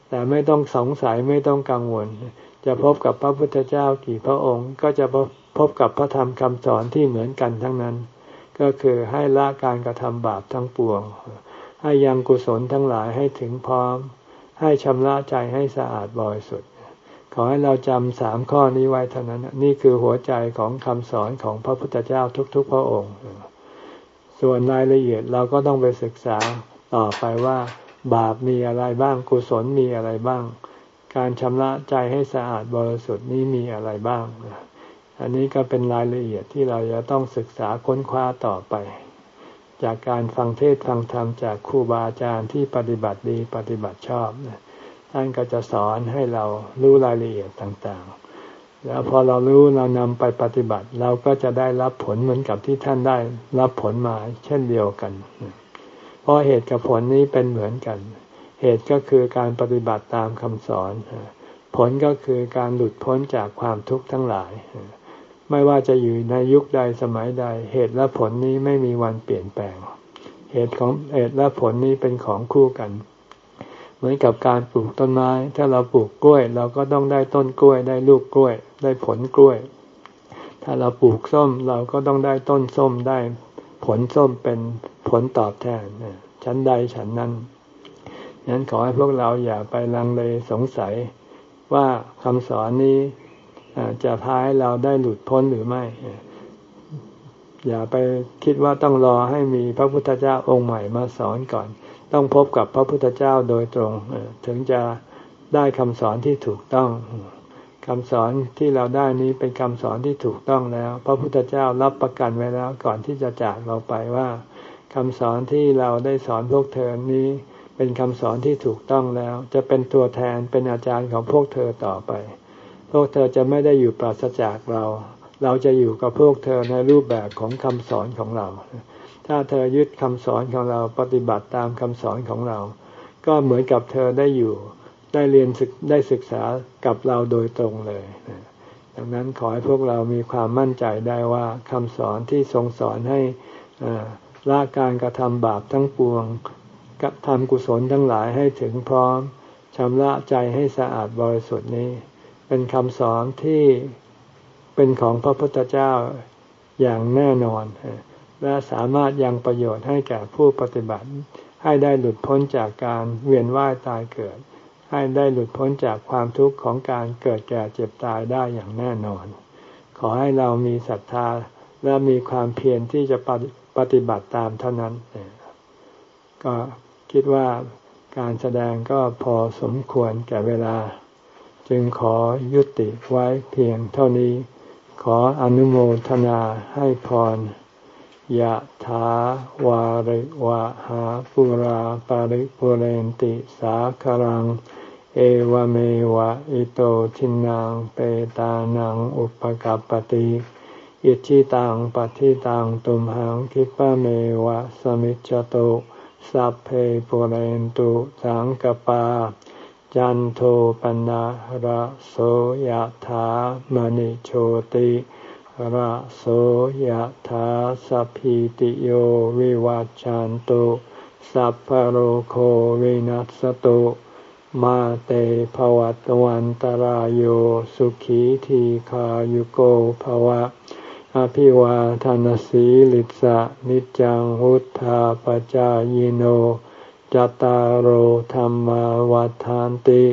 แต่ไม่ต้องสงสัยไม่ต้องกังวล จะพบกับพระพุทธเจ้ากี่พระองค์ ก็จะพบกับพระธรรมคำสอนที่เหมือนกันทั้งนั้น ก็คือให้ละการกระทำบาปทั้งปวง ให้ยังกุศลทั้งหลายให้ถึงพร้อม ให้ชำระใจให้สะอาดบริสุทธิ์ขอให้เราจำสามข้อนี้ไว้เท่านั้น นี่คือหัวใจของคำสอนของพระพุทธเจ้าทุกๆ พระองค์ ส่วนรายละเอียดเราก็ต้องไปศึกษาต่อไปว่า บาปมีอะไรบ้างกุศลมีอะไรบ้าง การชำระใจให้สะอาดบริสุทธิ์นี้มีอะไรบ้าง อันนี้ก็เป็นรายละเอียดที่เราจะต้องศึกษาค้นคว้าต่อไป จากการฟังเทศฟังธรรมจากครูบาอาจารย์ที่ปฏิบัติดีปฏิบัติชอบท่านก็จะสอนให้เรารู้รายละเอียดต่างๆ แล้วพอเรารู้เรานำไปปฏิบัติ เราก็จะได้รับผลเหมือนกับที่ท่านได้รับผลมาเช่นเดียวกัน เพราะเหตุกับผลนี้เป็นเหมือนกัน เหตุก็คือการปฏิบัติตามคำสอน ผลก็คือการหลุดพ้นจากความทุกข์ทั้งหลาย ไม่ว่าจะอยู่ในยุคใดสมัยใด เหตุและผลนี้ไม่มีวันเปลี่ยนแปลง เหตุของเหตุและผลนี้เป็นของคู่กัน เหมือนกับการปลูกต้นไม้ ถ้าเราปลูกกล้วย เราก็ต้องได้ต้นกล้วย ได้ลูกกล้วย ได้ผลกล้วย ถ้าเราปลูกส้มเราก็ต้องได้ต้นส้มได้ผลส้มเป็นผลตอบแทนชั้นใดฉันนั้น นั้นขอให้พวกเราอย่าไปลังเลสงสัยว่าคำสอนนี้จะพาให้เราได้หลุดพ้นหรือไม่ อย่าไปคิดว่าต้องรอให้มีพระพุทธเจ้าองค์ใหม่มาสอนก่อน ต้องพบกับพระพุทธเจ้าโดยตรงถึงจะได้คำสอนที่ถูกต้องคำสอนที่เราได้นี้เป็นคำสอนที่ถูกต้องแล้ว พระพุทธเจ้ารับประกันไว้แล้วก่อนที่จะจากเราไปว่าคำสอนที่เราได้สอนพวกเธอนี้ เป็นคำสอนที่ถูกต้องแล้ว จะเป็นตัวแทนเป็นอาจารย์ของพวกเธอต่อไป พวกเธอจะไม่ได้อยู่ปราศจากเรา เราจะอยู่กับพวกเธอในรูปแบบของคำสอนของเรา ถ้าเธอยึดคำสอนของเราปฏิบัติตามคำสอนของเรา ก็เหมือนกับเธอได้อยู่ได้เรียนศึกได้ศึกษากับเราโดยตรงเลยดังนั้นขอให้พวกเรามีความมั่นใจได้ว่าคำสอนที่ทรงสอนให้ละการกระทำบาปทั้งปวง กระทำกุศลทั้งหลายให้ถึงพร้อมชำระใจให้สะอาดบริสุทธิ์นี้ เป็นคำสอนที่เป็นของพระพุทธเจ้าอย่างแน่นอน และสามารถยังประโยชน์ให้แก่ผู้ปฏิบัติ ให้ได้หลุดพ้นจากการเวียนว่ายตายเกิด ให้ได้หลุดพ้นจากความทุกข์ของการเกิดแก่เจ็บตายได้อย่างแน่นอน ขอให้เรามีศรัทธาและมีความเพียรที่จะปฏิบัติตามเท่านั้นก็ คิดว่าการแสดงก็พอสมควรแก่เวลา จึงขอยุติไว้เพียงเท่านี้ ขออนุโมทนาให้พรยะถาวาริวะหาปุราปาริปุเรนติสาครัง เอวเมวะอิโตทินังเปตานังอุปกัปติอิชิตังปฏิตังตุมหังคิปะเมวะสมิจจโต สัพเพปุเรนตุสังกปา จันโทปนะระโสยธามณิโชติระโสยธาสัพพิติโยวิวัจจันตุสัพพโรโควินัสตุมาเตภวัตวันตารโยสุขีทีขายุโกภวะ อภิวาทานสีลิสะนิจังวุธาปจายโนจตารโหธรรมวาทานติ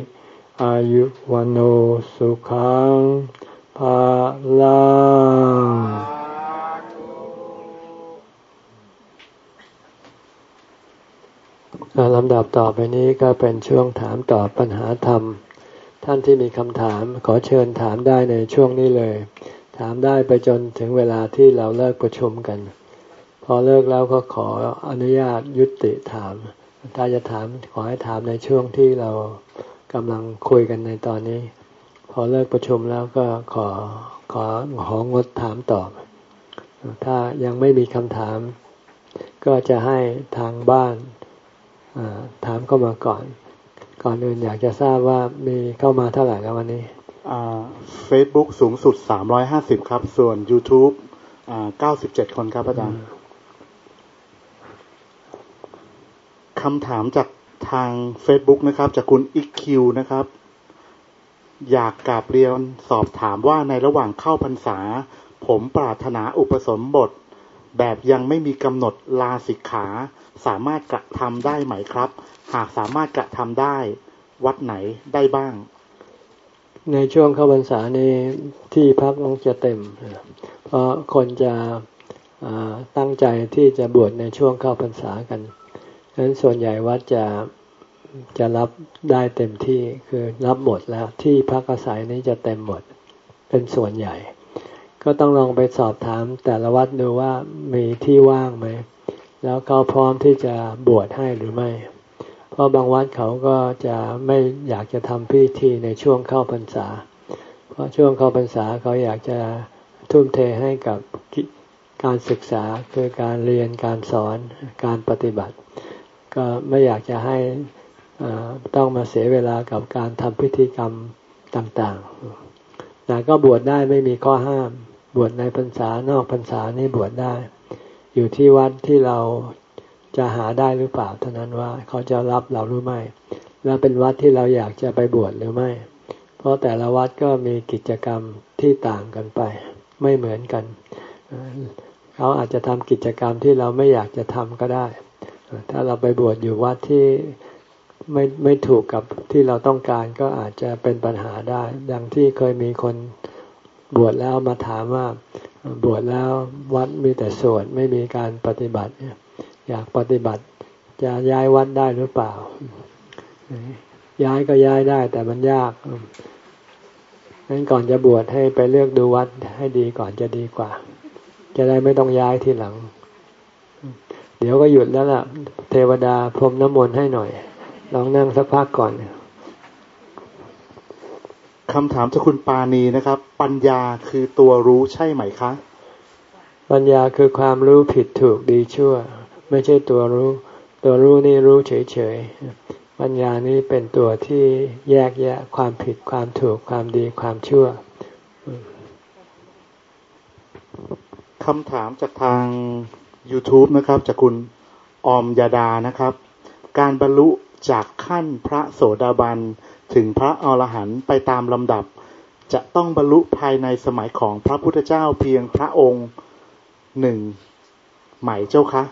อายุวันโอสุขังภาลังลำดับต่อไปนี้ก็เป็นช่วงถามตอบปัญหาธรรม ท่านที่มีคำถามขอเชิญถามได้ในช่วงนี้เลย ถามได้ไปจนถึงเวลาที่เราเลิกประชุมกัน พอเลิกแล้วก็ขออนุญาตยุติถาม ถ้าจะถามขอให้ถามในช่วงที่เรากำลังคุยกันในตอนนี้ พอเลิกประชุมแล้วก็ขอขอของดถามตอบ ถ้ายังไม่มีคำถาม ก็จะให้ทางบ้านถามเข้ามาก่อน ก่อนอื่นอยากจะทราบว่ามีเข้ามาเท่าไหร่แล้ววันนี้ เฟซบุ๊กสูงสุดสามร้อยห้าสิบครับ ส่วน YouTube เก้าสิบเจ็ดคนครับอาจารย์คำถามจากทาง Facebook นะครับ จากคุณอิคิวนะครับ อยากกราบเรียนสอบถามว่าในระหว่างเข้าพรรษา ผมปรารถนาอุปสมบท แบบยังไม่มีกำหนดลาสิกขา สามารถกระทำได้ไหมครับ หากสามารถกระทำได้ วัดไหนได้บ้าง ในช่วงเข้าพรรษานี้ที่พักต้องจะเต็ม เพราะคนจะตั้งใจที่จะบวชในช่วงเข้าพรรษากันดังนั้นส่วนใหญ่วัดจะจะรับได้เต็มที่คือรับหมดแล้วที่พักอาศัยนี้จะเต็มหมดเป็นส่วนใหญ่ ก็ต้องลองไปสอบถามแต่ละวัดดูว่ามีที่ว่างไหม แล้วเขาพร้อมที่จะบวชให้หรือไม่ เพราะบางวัดเขาก็จะไม่อยากจะทำพิธีในช่วงเข้าพรรษา เพราะช่วงเข้าพรรษาเขาอยากจะทุ่มเทให้กับการศึกษาคือการเรียนการสอนการปฏิบัติ ก็ไม่อยากจะให้ต้องมาเสียเวลากับการทำพิธีกรรมต่างๆแต่ก็บวชได้ไม่มีข้อห้าม บวชในพรรษานอกพรรษานี่บวชได้ อยู่ที่วัดที่เรา จะหาได้หรือเปล่าเท่านั้นว่าเขาจะรับเราหรือไม่ แล้วเป็นวัดที่เราอยากจะไปบวชหรือไม่ เพราะแต่ละวัดก็มีกิจกรรมที่ต่างกันไป ไม่เหมือนกัน เขาอาจจะทำกิจกรรมที่เราไม่อยากจะทำก็ได้ ถ้าเราไปบวชอยู่วัดที่ไม่ไม่ถูกกับที่เราต้องการก็อาจจะเป็นปัญหาได้ ดังที่เคยมีคนบวชแล้วมาถามว่าบวชแล้ววัดมีแต่สวดไม่มีการปฏิบัติเนี่ย อยากปฏิบัติ จะย้ายวัดได้หรือเปล่า ย้ายก็ย้ายได้ แต่มันยากงั้นก่อนจะบวชให้ไปเลือกดูวัดให้ดีก่อนจะดีกว่า จะได้ไม่ต้องย้ายทีหลัง เดี๋ยวก็หยุดแล้วล่ะ เทวดาพรมน้ำมนต์ให้หน่อย ลองนั่งสักพักก่อนคำถามจากคุณปาณีนะครับ ปัญญาคือตัวรู้ใช่ไหมคะ ปัญญาคือความรู้ผิดถูกดีชั่ว ไม่ใช่ตัวรู้ ตัวรู้นี่รู้เฉยๆ ปัญญานี้เป็นตัวที่แยกแยะความผิดความถูกความดีความชั่วคำถามจากทาง YouTube นะครับ จากคุณออมยาดานะครับ การบรรลุจากขั้นพระโสดาบันถึงพระอรหันต์ไปตามลำดับ จะต้องบรรลุภายในสมัยของพระพุทธเจ้าเพียงพระองค์หนึ่งไหมเจ้าคะ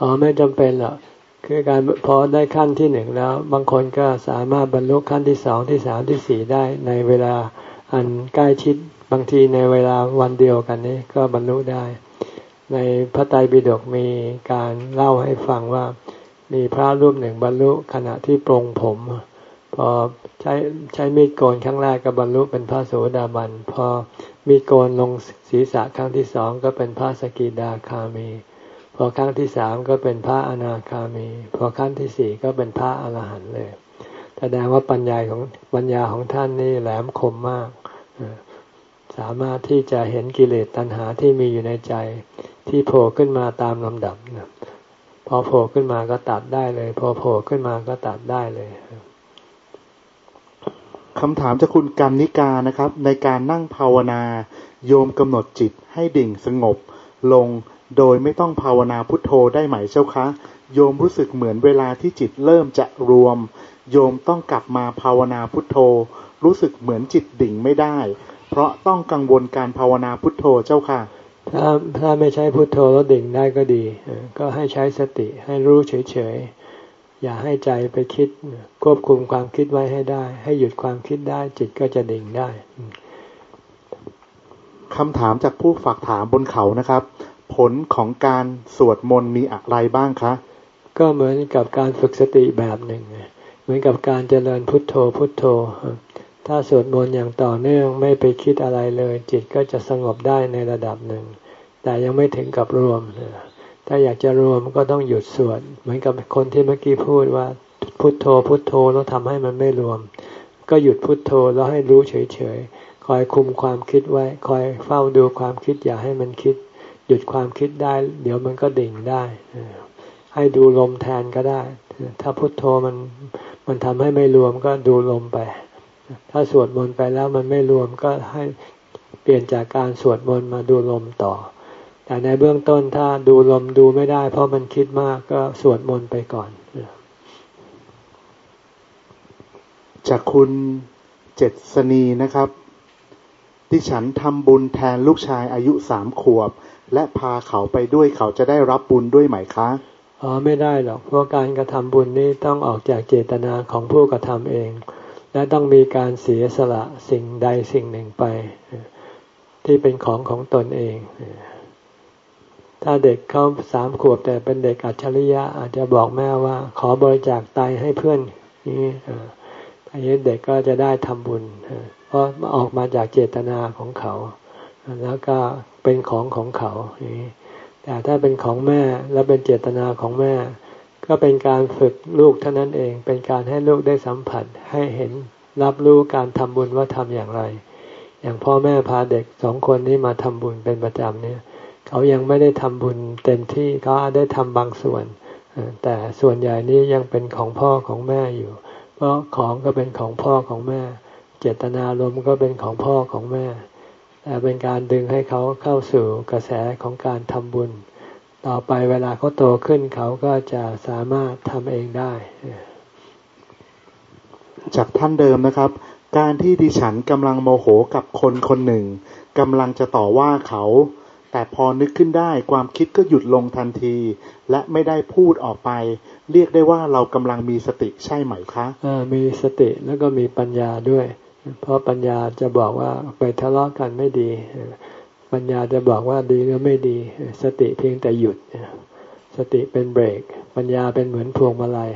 อ๋อไม่จำเป็นหรอกคือการพอได้ขั้นที่หนึ่งแล้ว บางคนก็สามารถบรรลุขั้นที่สองที่สามที่สี่ได้ในเวลาอันใกล้ชิดบางทีในเวลาวันเดียวกันนี้ก็บรรลุได้ ในพระไตรปิฎกมีการเล่าให้ฟังว่า มีพระรูปหนึ่งบรรลุขณะที่ปรงผม พอใช้ใช้มีดโกนครั้งแรกก็บรรลุเป็นพระโสดาบัน พอมีดโกนลงศีรษะครั้งที่สองก็เป็นพระสกิดาคามี พอครั้งที่สามก็เป็นพระอนาคามี พอครั้งที่สี่ก็เป็นพระอรหันต์เลยแสดงว่าปัญญาของปัญญาของท่านนี่แหลมคมมาก สามารถที่จะเห็นกิเลสตัณหาที่มีอยู่ในใจที่โผล่ขึ้นมาตามลำดับนะพอโผล่ขึ้นมาก็ตัดได้เลย พอโผล่ขึ้นมาก็ตัดได้เลยคำถามจากคุณกันนิกานะครับ ในการนั่งภาวนา โยมกำหนดจิตให้ดิ่งสงบลง โดยไม่ต้องภาวนาพุทโธได้ไหมเจ้าคะ โยมรู้สึกเหมือนเวลาที่จิตเริ่มจะรวม โยมต้องกลับมาภาวนาพุทโธ รู้สึกเหมือนจิตดิ่งไม่ได้ เพราะต้องกังวลการภาวนาพุทโธเจ้าค่ะ ถ้าถ้าไม่ใช้พุทโธแล้วดิ่งได้ก็ดี ก็ให้ใช้สติให้รู้เฉยๆ อย่าให้ใจไปคิดควบคุมความคิดไว้ให้ได้ ให้หยุดความคิดได้จิตก็จะดิ่งได้คำถามจากผู้ฝากถามบนเขานะครับ ผลของการสวดมนต์มีอะไรบ้างคะ ก็เหมือนกับการฝึกสติแบบหนึ่ง เหมือนกับการเจริญพุทโธพุทโธ ถ้าสวดมนต์อย่างต่อเนื่องไม่ไปคิดอะไรเลย จิตก็จะสงบได้ในระดับหนึ่ง แต่ยังไม่ถึงกับรวม ถ้าอยากจะรวมก็ต้องหยุดสวด เหมือนกับคนที่เมื่อกี้พูดว่าพุทโธพุทโธแล้วทำให้มันไม่รวม ก็หยุดพุทโธแล้วให้รู้เฉยๆคอยคุมความคิดไว้ คอยเฝ้าดูความคิดอย่าให้มันคิด หยุดความคิดได้ เดี๋ยวมันก็ดิ่งได้ให้ดูลมแทนก็ได้ ถ้าพุทโธมันมันทำให้ไม่รวมก็ดูลมไป ถ้าสวดมนต์ไปแล้วมันไม่รวมก็ให้เปลี่ยนจากการสวดมนต์มาดูลมต่อ แต่ในเบื้องต้นถ้าดูลมดูไม่ได้ เพราะมันคิดมากก็สวดมนต์ไปก่อน จากคุณเจ็ดสนีนะครับ ที่ฉันทำบุญแทนลูกชายอายุสามขวบ และพาเขาไปด้วยเขาจะได้รับบุญด้วยไหมคะอ๋อไม่ได้หรอกเพราะการกระทำบุญนี้ต้องออกจากเจตนาของผู้กระทำเอง และต้องมีการเสียสละสิ่งใดสิ่งหนึ่งไป ที่เป็นของของตนเอง ถ้าเด็กเขาสามขวบแต่เป็นเด็กอัจฉริยะ อาจจะบอกแม่ว่า ขอบริจาคไตให้เพื่อนนี้อันนี้เด็กก็จะได้ทำบุญเพราะออกมาจากเจตนาของเขา แล้วก็เป็นของของเขาแต่ถ้าเป็นของแม่แล้วเป็นเจตนาของแม่ ก็เป็นการฝึกลูกเท่านั้นเอง เป็นการให้ลูกได้สัมผัสให้เห็นรับรู้การทำบุญว่าทำอย่างไร อย่างพ่อแม่พาเด็กสองคนนี้มาทำบุญเป็นประจำเนี่ย เขายังไม่ได้ทำบุญเต็มที่เขาได้ทำบางส่วน แต่ส่วนใหญ่นี้ยังเป็นของพ่อของแม่อยู่ เพราะของก็เป็นของพ่อของแม่ เจตนารมก็เป็นของพ่อของแม่ แต่เป็นการดึงให้เขาเข้าสู่กระแสของการทำบุญ ต่อไปเวลาเขาโตขึ้นเขาก็จะสามารถทำเองได้ จากท่านเดิมนะครับ การที่ดิฉันกำลังโมโหกับคนคนหนึ่งกำลังจะต่อว่าเขา แต่พอนึกขึ้นได้ความคิดก็หยุดลงทันที และไม่ได้พูดออกไป เรียกได้ว่าเรากำลังมีสติใช่ไหมคะมีสติแล้วก็มีปัญญาด้วย เพราะปัญญาจะบอกว่าไปทะเลาะกันไม่ดี ปัญญาจะบอกว่าดีหรือไม่ดี สติเพียงแต่หยุด สติเป็นเบรก ปัญญาเป็นเหมือนพวงมาลัย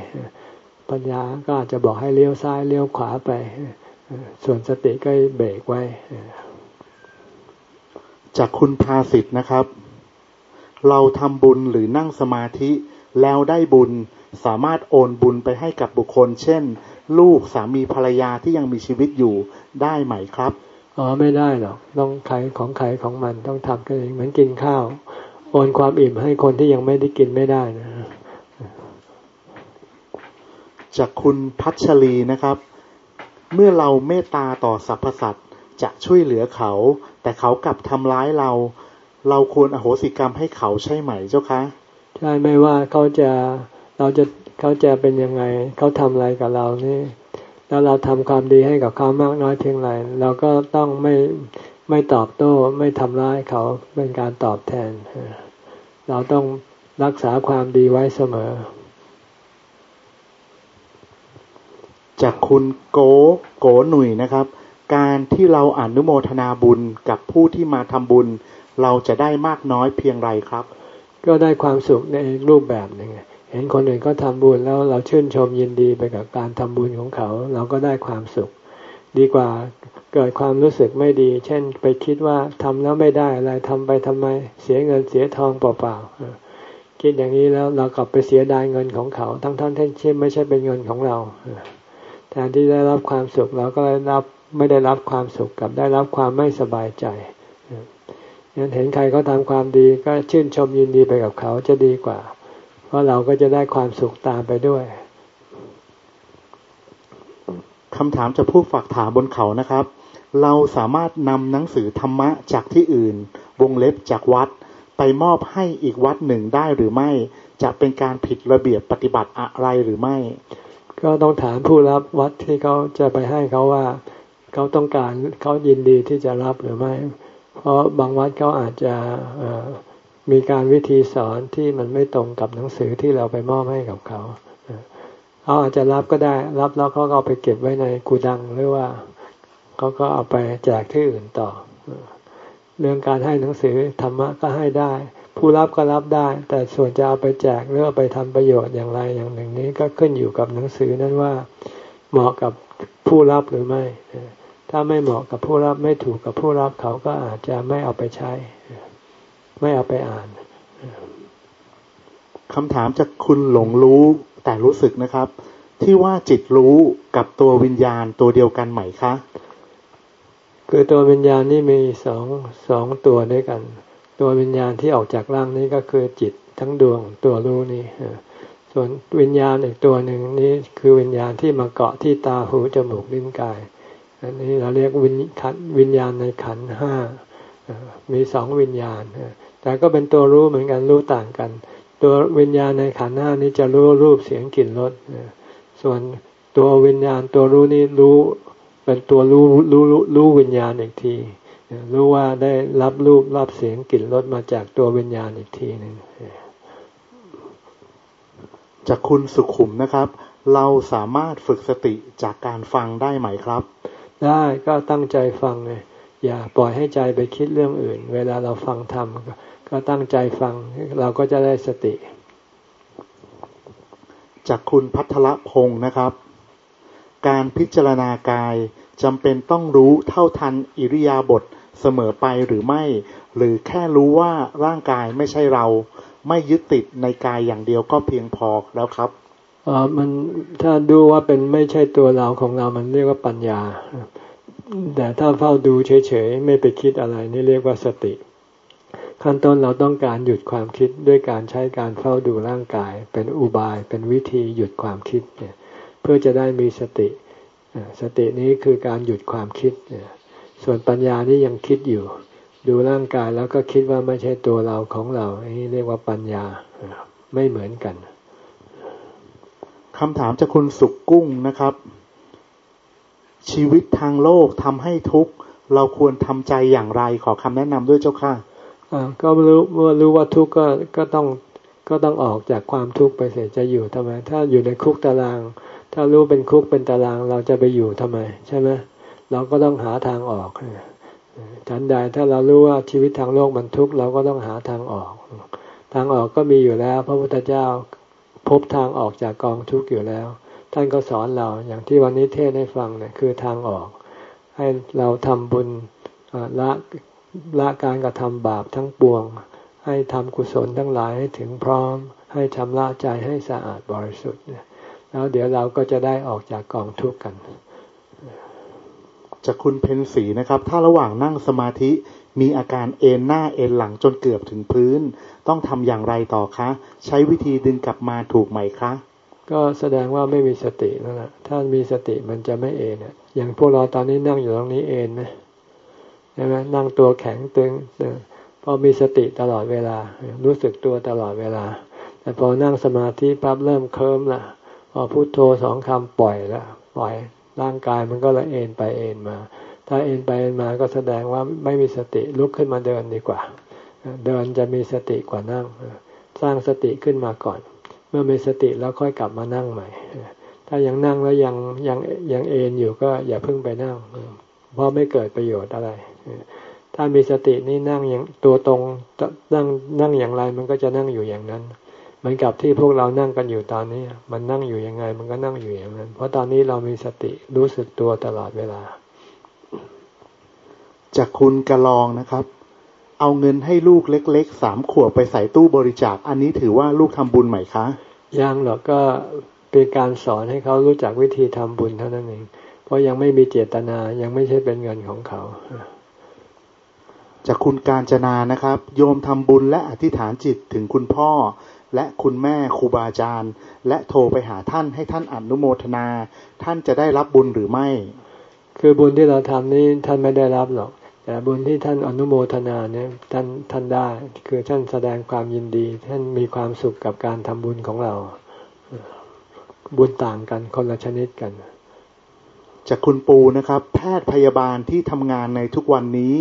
ปัญญาก็อาจจะบอกให้เลี้ยวซ้ายเลี้ยวขวาไป ส่วนสติก็เบรกไว้ จากคุณภาสิทธ์นะครับ เราทำบุญหรือนั่งสมาธิแล้วได้บุญสามารถโอนบุญไปให้กับบุคคล เช่น ลูกสามีภรรยาที่ยังมีชีวิตอยู่ได้ไหมครับอ๋อไม่ได้หรอกต้องใครของใครของมันต้องทำกันเองเหมือนกินข้าวโอนความอิ่มให้คนที่ยังไม่ได้กินไม่ได้นะจากคุณพัชรีนะครับ เมื่อเราเมตตาต่อสรรพสัตว์จะช่วยเหลือเขา แต่เขากลับทำร้ายเรา เราควรอโหสิกรรมให้เขาใช่ไหมเจ้าคะใช่ไม่ว่าเขาจะเราจะ เขาจะเป็นยังไง เขาทำอะไรกับเรานี่ แล้วเราทำความดีให้กับเขามากน้อยเพียงไรเราก็ต้องไม่ไม่ตอบโต้ไม่ทำร้ายเขาเป็นการตอบแทน เราต้องรักษาความดีไว้เสมอ จากคุณโกโกหนุ่ยนะครับ การที่เราอนุโมทนาบุญกับผู้ที่มาทำบุญ เราจะได้มากน้อยเพียงไรครับ ก็ได้ความสุขในรูปแบบหนึ่ง เห็นคนอื่นก็ทำบุญแล้วเราชื่นชมยินดีไปกับการทำบุญของเขา เราก็ได้ความสุข ดีกว่าเกิดความรู้สึกไม่ดี เช่นไปคิดว่าทำแล้วไม่ได้อะไรทำไปทำไม เสียเงินเสียทองเปล่าๆคิดอย่างนี้แล้วเรากลับไปเสียดายเงินของเขา ทั้งท่ที่ไม่ใช่เป็นเงินของเราแทนที่ได้รับความสุขเราก็ได้รับไม่ได้รับความสุขกับได้รับความไม่สบายใจงั้นเห็นใครเขาทาความดีก็ชื่นชมยินดีไปกับเขาจะดีกว่า เพราะเราก็จะได้ความสุขตามไปด้วยคำถามจะผู้ฝากถามบนเขานะครับ เราสามารถนำหนังสือธรรมะจากที่อื่น วงเล็บจากวัด ไปมอบให้อีกวัดหนึ่งได้หรือไม่ จะเป็นการผิดระเบียบปฏิบัติอะไรหรือไม่ ก็ต้องถามผู้รับวัดที่เขาจะไปให้เขาว่าเขาต้องการเขายินดีที่จะรับหรือไม่ เพราะบางวัดเขาอาจจะ มีการวิธีสอนที่มันไม่ตรงกับหนังสือที่เราไปมอบให้กับเขาเขาอาจจะรับก็ได้ รับแล้วเขาก็เอาไปเก็บไว้ในกูดังหรือว่าเขาก็เอาไปแจกที่อื่นต่อ เรื่องการให้หนังสือธรรมะก็ให้ได้ ผู้รับก็รับได้ แต่ส่วนจะเอาไปแจกหรือเอาไปทำประโยชน์อย่างไรอย่างหนึ่งนี้ก็ขึ้นอยู่กับหนังสือนั้นว่าเหมาะกับผู้รับหรือไม่ ถ้าไม่เหมาะกับผู้รับไม่ถูกกับผู้รับเขาก็อาจจะไม่เอาไปใช้ ไม่เอาไปอ่านคำถามจากคุณหลงรู้แต่รู้สึกนะครับ ที่ว่าจิตรู้กับตัววิญญาณตัวเดียวกันไหมคะ คือตัววิญญาณนี่มีสองสองตัวด้วยกัน ตัววิญญาณที่ออกจากร่างนี้ก็คือจิตทั้งดวงตัวรู้นี่ส่วนวิญญาณอีกตัวหนึ่งนี้คือวิญญาณที่มาเกาะที่ตาหูจมูกลิ้นกาย อันนี้เราเรียกวิญขันวิญญาณในขันห้ามีสองวิญญาณ แต่ก็เป็นตัวรู้เหมือนกันรู้ต่างกัน ตัววิญญาณในขันห้านี้จะรู้รูปเสียงกลิ่นรสส่วนตัววิญญาณตัวรู้นี้รู้เป็นตัวรู้รู้รู้วิญญาณอีกทีรู้ว่าได้รับรูปรับเสียงกลิ่นรสมาจากตัววิญญาณอีกทีหนึ่งจากคุณสุขุมนะครับ เราสามารถฝึกสติจากการฟังได้ไหมครับ ได้ก็ตั้งใจฟังเลย อย่าปล่อยให้ใจไปคิดเรื่องอื่น เวลาเราฟังธรรมก็ตั้งใจฟังเราก็จะได้สติ จากคุณพัทรพงศ์นะครับ การพิจารณากายจำเป็นต้องรู้เท่าทันอิริยาบถเสมอไปหรือไม่ หรือแค่รู้ว่าร่างกายไม่ใช่เรา ไม่ยึดติดในกายอย่างเดียวก็เพียงพอแล้วครับอ๋อมันถ้าดูว่าเป็นไม่ใช่ตัวเราของเรา มันเรียกว่าปัญญา แต่ถ้าเฝ้าดูเฉยๆ ไม่ไปคิดอะไรนี่เรียกว่าสติ ขั้นต้นเราต้องการหยุดความคิดด้วยการใช้การเฝ้าดูร่างกาย เป็นอุบายเป็นวิธีหยุดความคิดเนี่ยเพื่อจะได้มีสติ สตินี้คือการหยุดความคิด ส่วนปัญญานี่ยังคิดอยู่ ดูร่างกายแล้วก็คิดว่าไม่ใช่ตัวเราของเราอันนี้เรียกว่าปัญญาไม่เหมือนกันคำถามจากคุณสุกกุ้งนะครับ ชีวิตทางโลกทำให้ทุกข์เราควรทำใจอย่างไร ขอคำแนะนำด้วยเจ้าค่ะก็รู้เมื่อรู้ว่าทุกข์ก็ก็ต้องก็ต้องออกจากความทุกข์ไปเสียจะอยู่ทำไม ถ้าอยู่ในคุกตาราง ถ้ารู้เป็นคุกเป็นตารางเราจะไปอยู่ทำไม ใช่ไหมเราก็ต้องหาทางออกฉันใดถ้าเรารู้ว่าชีวิตทางโลกมันทุกข์เราก็ต้องหาทางออก ทางออกก็มีอยู่แล้ว พระพุทธเจ้าพบทางออกจากกองทุกข์อยู่แล้ว ท่านก็สอนเราอย่างที่วันนี้เทศให้ฟังเนี่ยคือทางออก ให้เราทำบุญละละการกระทำบาปทั้งปวง ให้ทำกุศลทั้งหลายให้ถึงพร้อม ให้ชำระใจให้สะอาดบริสุทธิ์แล้วเดี๋ยวเราก็จะได้ออกจากกองทุกข์กันจากคุณเพนสีนะครับ ถ้าระหว่างนั่งสมาธิมีอาการเอนหน้าเอนหลังจนเกือบถึงพื้น ต้องทำอย่างไรต่อคะ ใช้วิธีดึงกลับมาถูกไหมคะ ก็แสดงว่าไม่มีสตินั่นแหละถ้ามีสติมันจะไม่เอ็นอย่างพวกเราตอนนี้นั่งอยู่ตรงนี้เอ็นไหมใช่ไหมนั่งตัวแข็งตึงพอมีสติตลอดเวลา รู้สึกตัวตลอดเวลา แต่พอนั่งสมาธิปั๊บเริ่มเคลิ้มละพอพุโทโธสองคำปล่อยละปล่อยร่างกายมันก็ละเอ็นไปเอ็นมา ถ้าเอ็นไปเอ็นมาก็แสดงว่าไม่มีสติลุกขึ้นมาเดินดีกว่า เดินจะมีสติกว่านั่ง สร้างสติขึ้นมาก่อน เมื่อมีสติแล้วค่อยกลับมานั่งใหม่ ถ้ายังนั่งแล้วยังยังยังเอนอยู่ก็อย่าเพิ่งไปนั่ง เพราะไม่เกิดประโยชน์อะไร ถ้ามีสตินี่นั่งอย่างตัวตรงนั่งนั่งอย่างไรมันก็จะนั่งอยู่อย่างนั้นเหมือนกับที่พวกเรานั่งกันอยู่ตอนนี้ มันนั่งอยู่ยังไง มันก็นั่งอยู่อย่างนั้น เพราะตอนนี้เรามีสติรู้สึกตัวตลอดเวลา จากคุณกระลองนะครับ เอาเงินให้ลูกเล็กๆสามขวบไปใส่ตู้บริจาค อันนี้ถือว่าลูกทำบุญไหมคะยังหรอกก็เป็นการสอนให้เขารู้จักวิธีทำบุญเท่านั้นเอง เพราะยังไม่มีเจตนายังไม่ใช่เป็นเงินของเขาจากคุณการจนานะครับ โยมทำบุญและอธิษฐานจิตถึงคุณพ่อ และคุณแม่ครูบาอาจารย์ และโทรไปหาท่านให้ท่านอนุโมทนา ท่านจะได้รับบุญหรือไม่ คือบุญที่เราทำนี้ท่านไม่ได้รับหรอก แต่บุญที่ท่านอนุโมทนาเนี่ยท่านท่านได้คือท่านแสดงความยินดี ท่านมีความสุขกับการทำบุญของเรา บุญต่างกันคนละชนิดกัน จากคุณปูนะครับ แพทย์พยาบาลที่ทำงานในทุกวันนี้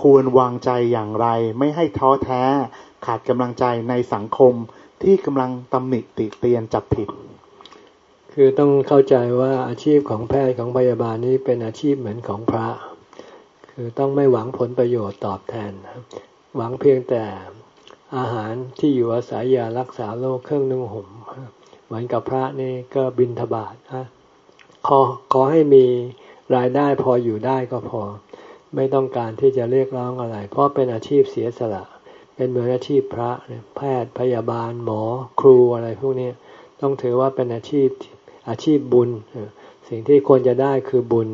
ควรวางใจอย่างไร ไม่ให้ท้อแท้ ขาดกำลังใจในสังคมที่กำลังตำหนิติเตียนจับผิด คือต้องเข้าใจว่าอาชีพของแพทย์ของพยาบาลนี้เป็นอาชีพเหมือนของพระ คือต้องไม่หวังผลประโยชน์ตอบแทน หวังเพียงแต่อาหารที่อยู่อาศัยยารักษาโรคเครื่องนุ่งห่มเหมือนกับพระนี่ก็บินทบาทฮะขอขอให้มีรายได้พออยู่ได้ก็พอ ไม่ต้องการที่จะเรียกร้องอะไร เพราะเป็นอาชีพเสียสละ เป็นเหมือนอาชีพพระแพทย์พยาบาลหมอครูอะไรพวกนี้ต้องถือว่าเป็นอาชีพอาชีพบุญสิ่งที่ควรจะได้คือบุญ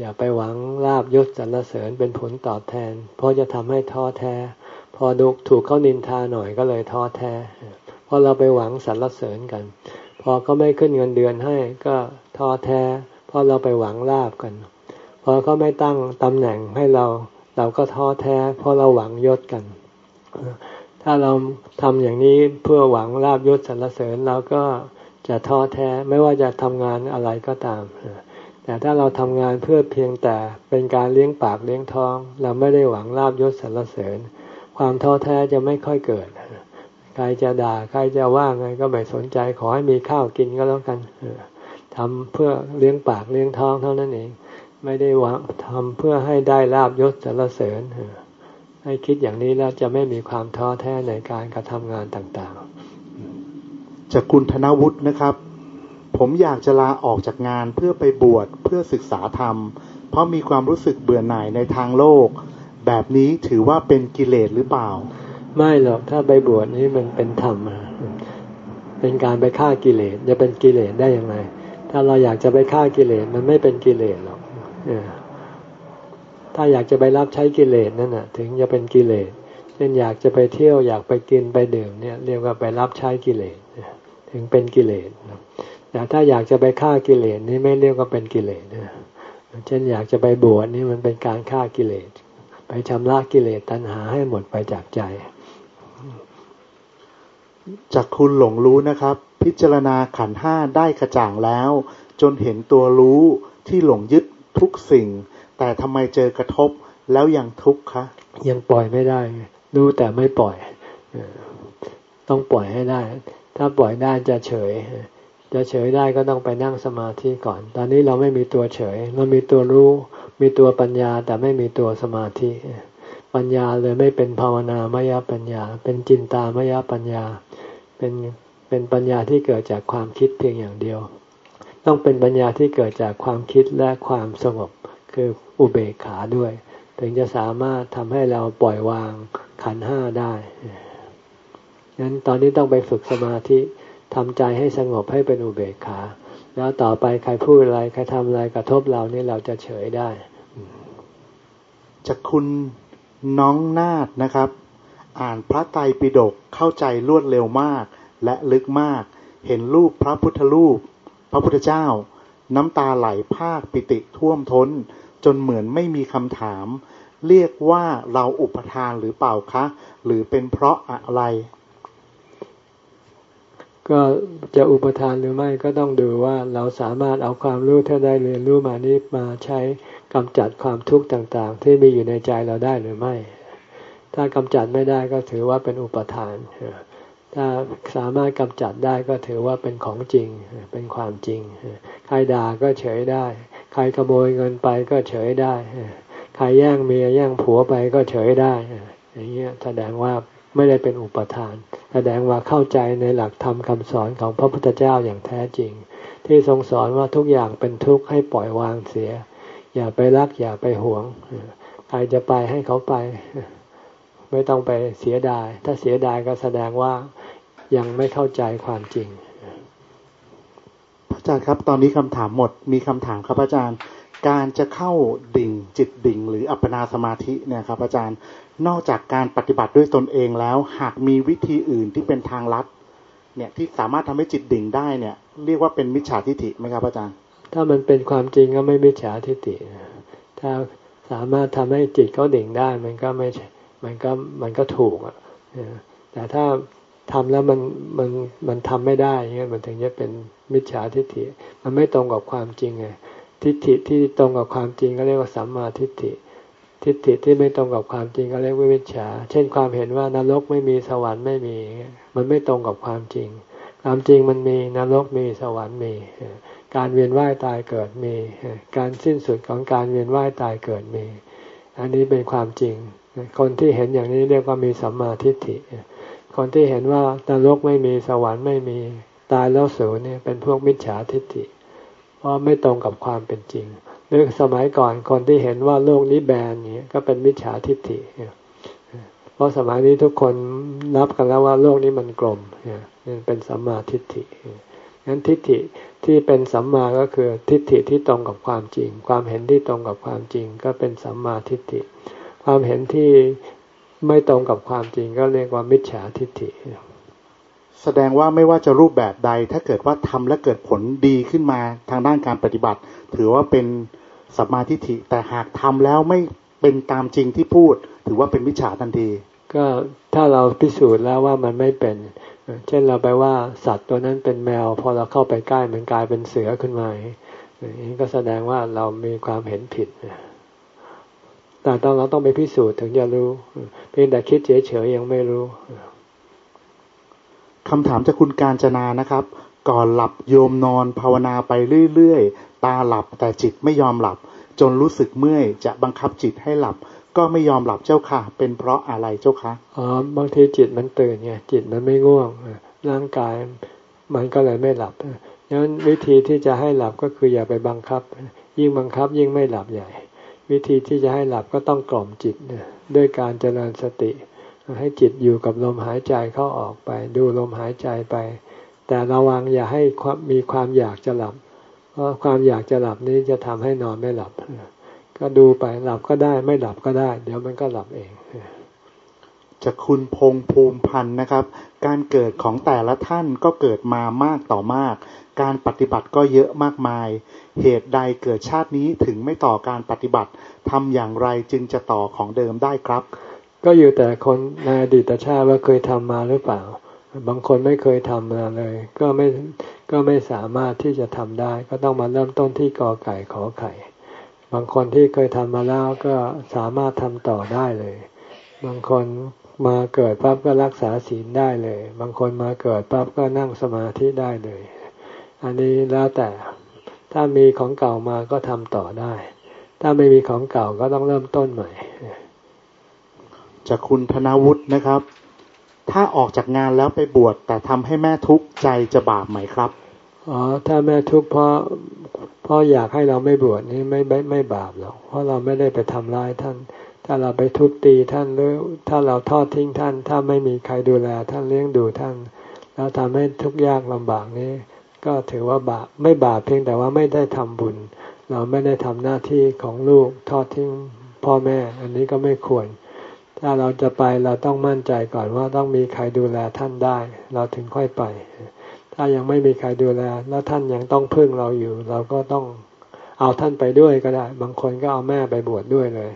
อย่าไปหวังลาบยศสรรเสริญเป็นผลตอบแทน เพราะจะทำให้ท้อแท้ พอดุถูกเขานินทาหน่อยก็เลยท้อแท้ เพราะเราไปหวังสรรเสริญกัน พอเขาไม่ขึ้นเงินเดือนให้ก็ท้อแท้ เพราะเราไปหวังลาบกัน พอเขาไม่ตั้งตำแหน่งให้เราเราก็ท้อแท้ เพราะเราหวังยศกัน ถ้าเราทำอย่างนี้เพื่อหวังลาบยศสรรเสริญเราก็จะท้อแท้ไม่ว่าจะทำงานอะไรก็ตาม แต่ถ้าเราทำงานเพื่อเพียงแต่เป็นการเลี้ยงปากเลี้ยงท้อง เราไม่ได้หวังลาบยศสรรเสริญ ความท้อแท้จะไม่ค่อยเกิด ใครจะด่าใครจะว่าไงก็ไม่สนใจขอให้มีข้าวกินก็แล้วกันทำเพื่อเลี้ยงปากเลี้ยงท้องเท่านั้นเอง ไม่ได้หวังทำเพื่อให้ได้ลาบยศสรรเสริญให้คิดอย่างนี้แล้วจะไม่มีความท้อแท้ในการกระทำงานต่างๆ จากคุณธนวุฒินะครับ ผมอยากจะลาออกจากงานเพื่อไปบวชเพื่อศึกษาธรรม เพราะมีความรู้สึกเบื่อหน่ายในทางโลก แบบนี้ถือว่าเป็นกิเลสหรือเปล่า ไม่หรอกถ้าไปบวชนี่มันเป็นธรรมเป็นการไปฆ่ากิเลสจะเป็นกิเลสได้ยังไงถ้าเราอยากจะไปฆ่ากิเลสมันไม่เป็นกิเลสหรอกถ้าอยากจะไปรับใช้กิเลสนั่นน่ะ ถึงจะเป็นกิเลสเช่นอยากจะไปเที่ยวอยากไปกินไปดื่มเนี่ย เรียกว่าไปรับใช้กิเลสถึงเป็นกิเลส แต่ถ้าอยากจะไปฆ่ากิเลสนี่ไม่เรียกว่าเป็นกิเลสเช่นอยากจะไปบวชนี่มันเป็นการฆ่ากิเลส ไปชำระกิเลสตัณหาให้หมดไปจากใจ จากคุณหลงรู้นะครับ พิจารณาขันห้าได้กระจ่างแล้ว จนเห็นตัวรู้ที่หลงยึดทุกสิ่ง แต่ทำไมเจอกระทบแล้วยังทุกข์คะยังปล่อยไม่ได้รู้แต่ไม่ปล่อย ต้องปล่อยให้ได้ ถ้าปล่อยได้จะเฉย จะเฉยได้ก็ต้องไปนั่งสมาธิก่อน ตอนนี้เราไม่มีตัวเฉย เรามีตัวรู้ มีตัวปัญญาแต่ไม่มีตัวสมาธิ ปัญญาเลยไม่เป็นภาวนามยปัญญา เป็นจินตามยปัญญา เป็นเป็นปัญญาที่เกิดจากความคิดเพียงอย่างเดียว ต้องเป็นปัญญาที่เกิดจากความคิดและความสงบ คืออุเบกขาด้วย ถึงจะสามารถทำให้เราปล่อยวางขันห้าได้งั้นตอนนี้ต้องไปฝึกสมาธิ ทำใจให้สงบให้เป็นอุเบกขา แล้วต่อไปใครพูดอะไรใครทำอะไรกระทบเรานี่เราจะเฉยได้จากคุณน้องนาดนะครับ อ่านพระไตรปิฎกเข้าใจรวดเร็วมาก และลึกมาก เห็นรูปพระพุทธรูป พระพุทธเจ้า น้ำตาไหลภาคปิติท่วมท้น จนเหมือนไม่มีคำถาม เรียกว่าเราอุปทานหรือเปล่าคะ หรือเป็นเพราะอะไร ก็จะอุปทานหรือไม่ก็ต้องดูว่าเราสามารถเอาความรู้ที่ได้เรียนรู้มานี้มาใช้กำจัดความทุกข์ต่างๆ ที่มีอยู่ในใจเราได้หรือไม่ ถ้ากำจัดไม่ได้ก็ถือว่าเป็นอุปทาน ถ้าสามารถกำจัดได้ก็ถือว่าเป็นของจริง เป็นความจริง ใครด่าก็เฉยได้ ใครขโมยเงินไปก็เฉยได้ ใครแย่งเมียแย่งผัวไปก็เฉยได้ อย่างเงี้ยแสดงว่าไม่ได้เป็นอุปทาน แสดงว่าเข้าใจในหลักธรรมคำสอนของพระพุทธเจ้าอย่างแท้จริง ที่ทรงสอนว่าทุกอย่างเป็นทุกข์ให้ปล่อยวางเสีย อย่าไปรักอย่าไปหวงใครจะไปให้เขาไป ไม่ต้องไปเสียดาย ถ้าเสียดายก็แสดงว่ายังไม่เข้าใจความจริงพระอาจารย์ครับตอนนี้คำถามหมดมีคำถามครับอาจารย์ การจะเข้าดิ่งจิตดิ่ง หรืออัปปนาสมาธิเนี่ยครับอาจารย์ นอกจากการปฏิบัติด้วยตนเองแล้ว หากมีวิธีอื่นที่เป็นทางลัด เนี่ยที่สามารถทำให้จิตดิ่งได้เนี่ย เรียกว่าเป็นมิจฉาทิฏฐิไหมครับอาจารย์ ถ้ามันเป็นความจริงก็ไม่มิจฉาทิฏฐิถ้าสามารถทำให้จิตเขาดิ่งได้ มันก็ไม่มันก็มันก็ถูกอะแต่ถ้าทำแล้วมันมันมันทำไม่ได้เงี้ยมันถึงจะเป็นมิจฉาทิฏฐิ มันไม่ตรงกับความจริงไงทิฏฐิที่ตรงกับความจริงก็เรียกว่าสัมมาทิฏฐิ ทิฏฐิที่ไม่ตรงกับความจริงก็เรียกวิวิชชา เช่นความเห็นว่านรกไม่มีสวรรค์ไม่มี มันไม่ตรงกับความจริง ความจริงมันมีนรกมีสวรรค์มี การเวียนว่ายตายเกิดมี การสิ้นสุดของการเวียนว่ายตายเกิดมี อันนี้เป็นความจริง คนที่เห็นอย่างนี้เรียกว่ามีสัมมาทิฏฐิ คนที่เห็นว่านรกไม่มีสวรรค์ไม่มีตายแล้วสูญเนี่ยเป็นพวกมิจฉาทิฏฐิ เพราะไม่ตรงกับความเป็นจริง หรือสมัยก่อนคนที่เห็นว่าโลกนี้แบนเนี่ยก็เป็นมิจฉาทิฏฐิเพราะสมัยนี้ทุกคนนับกันแล้วว่าโลกนี้มันกลมเนี่ยเป็นสัมมาทิฏฐิงั้นทิฏฐิที่เป็นสัมมาก็คือทิฏฐิที่ตรงกับความจริง ความเห็นที่ตรงกับความจริง ก็เป็นสัมมาทิฏฐิ ความเห็นที่ไม่ตรงกับความจริงก็เรียกว่ามิจฉาทิฏฐิ แสดงว่าไม่ว่าจะรูปแบบใด ถ้าเกิดว่าทำและเกิดผลดีขึ้นมาทางด้านการปฏิบัติ ถือว่าเป็น สัมมาทิฏฐิแต่หากทำแล้วไม่เป็นตามจริงที่พูด ถือว่าเป็นวิชาทันที ก็ถ้าเราพิสูจน์แล้วว่ามันไม่เป็น เช่นเราไปว่าสัตว์ตัวนั้นเป็นแมว พอเราเข้าไปใกล้มันกลายเป็นเสือขึ้นมาอย่างนี้ก็แสดงว่าเรามีความเห็นผิดแต่ต้องเราต้องไปพิสูจน์ถึงจะรู้เพียงแต่คิดเฉยๆยังไม่รู้คำถามจากคุณการจนานะครับ ก่อนหลับโยมนอนภาวนาไปเรื่อย ตาหลับแต่จิตไม่ยอมหลับ จนรู้สึกเมื่อยจะบังคับจิตให้หลับ ก็ไม่ยอมหลับเจ้าค่ะ เป็นเพราะอะไรเจ้าคะอ๋อบางทีจิตมันตื่นไงจิตมันไม่ง่วงร่างกายมันก็เลยไม่หลับดังนั้นวิธีที่จะให้หลับก็คืออย่าไปบังคับ ยิ่งบังคับยิ่งไม่หลับใหญ่ วิธีที่จะให้หลับก็ต้องกล่อมจิตด้วยการเจริญสติ ให้จิตอยู่กับลมหายใจเข้าออกไป ดูลมหายใจไป แต่ระวังอย่าให้มีความอยากจะหลับ ราะความอยากจะหลับนี้จะทำให้นอนไม่หลับ ก็ดูไปหลับก็ได้ไม่หลับก็ได้ เดี๋ยวมันก็หลับเองจะคุณพงภูมิพันธ์นะครับ การเกิดของแต่ละท่านก็เกิดมามากต่อมาก การปฏิบัติก็เยอะมากมาย เหตุใดเกิดชาตินี้ถึงไม่ต่อการปฏิบัติทำอย่างไรจึงจะต่อของเดิมได้ครับ ก็อยู่แต่คนในอดีตชาติว่าเคยทำมาหรือเปล่า บางคนไม่เคยทำมาเลย ก็ไม่ ก็ไม่สามารถที่จะทำได้ ก็ต้องมาเริ่มต้นที่กอไก่ขอไข่ บางคนที่เคยทำมาแล้วก็สามารถทำต่อได้เลย บางคนมาเกิดปั๊บก็รักษาศีลได้เลย บางคนมาเกิดปั๊บก็นั่งสมาธิได้เลย อันนี้แล้วแต่ถ้ามีของเก่ามาก็ทำต่อได้ ถ้าไม่มีของเก่าก็ต้องเริ่มต้นใหม่ จากคุณธนวุฒินะครับ ถ้าออกจากงานแล้วไปบวชแต่ทำให้แม่ทุกข์ใจจะบาปไหมครับอ๋อถ้าแม่ทุกข์เพราะเพราะอยากให้เราไม่บวชนี่ไม่ไม่ไม่บาปหรอกเพราะเราไม่ได้ไปทำร้ายท่าน ถ้าเราไปทุบตีท่านหรือถ้าเราทอดทิ้งท่าน ถ้าไม่มีใครดูแลท่านเลี้ยงดูท่าน แล้วทำให้ทุกข์ยากลำบากนี้ก็ถือว่าบาปไม่บาปเพียงแต่ว่าไม่ได้ทำบุญ เราไม่ได้ทำหน้าที่ของลูกทอดทิ้งพ่อแม่ อันนี้ก็ไม่ควร ถ้าเราจะไปเราต้องมั่นใจก่อนว่าต้องมีใครดูแลท่านได้ เราถึงค่อยไป ถ้ายังไม่มีใครดูแล แล้วท่านยังต้องพึ่งเราอยู่ เราก็ต้องเอาท่านไปด้วยก็ได้ บางคนก็เอาแม่ไปบวชดด้วยเลย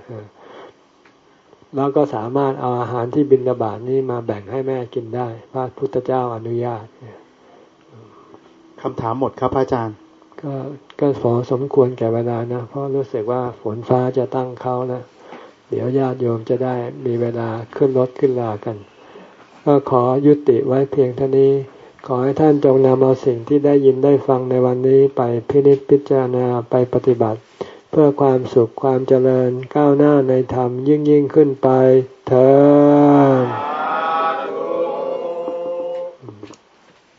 แล้วก็สามารถเอาอาหารที่บินระบาดนี้มาแบ่งให้แม่กินได้ พระพุทธเจ้าอนุญาตคำถามหมดครับอาจารย์ ก็ก็พอสมควรแก่เวลานะ เพราะรู้สึกว่าฝนฟ้าจะตั้งเขาแล้ว เดี๋ยวญาติโยมจะได้มีเวลาขึ้นรถขึ้นลากัน ก็ขอยุติไว้เพียงเท่านี้ ขอให้ท่านจงนำเอาสิ่งที่ได้ยินได้ฟังในวันนี้ไปพินิจพิจารณาไปปฏิบัติ เพื่อความสุขความเจริญก้าวหน้าในธรรมยิ่งยิ่งขึ้นไปเธอ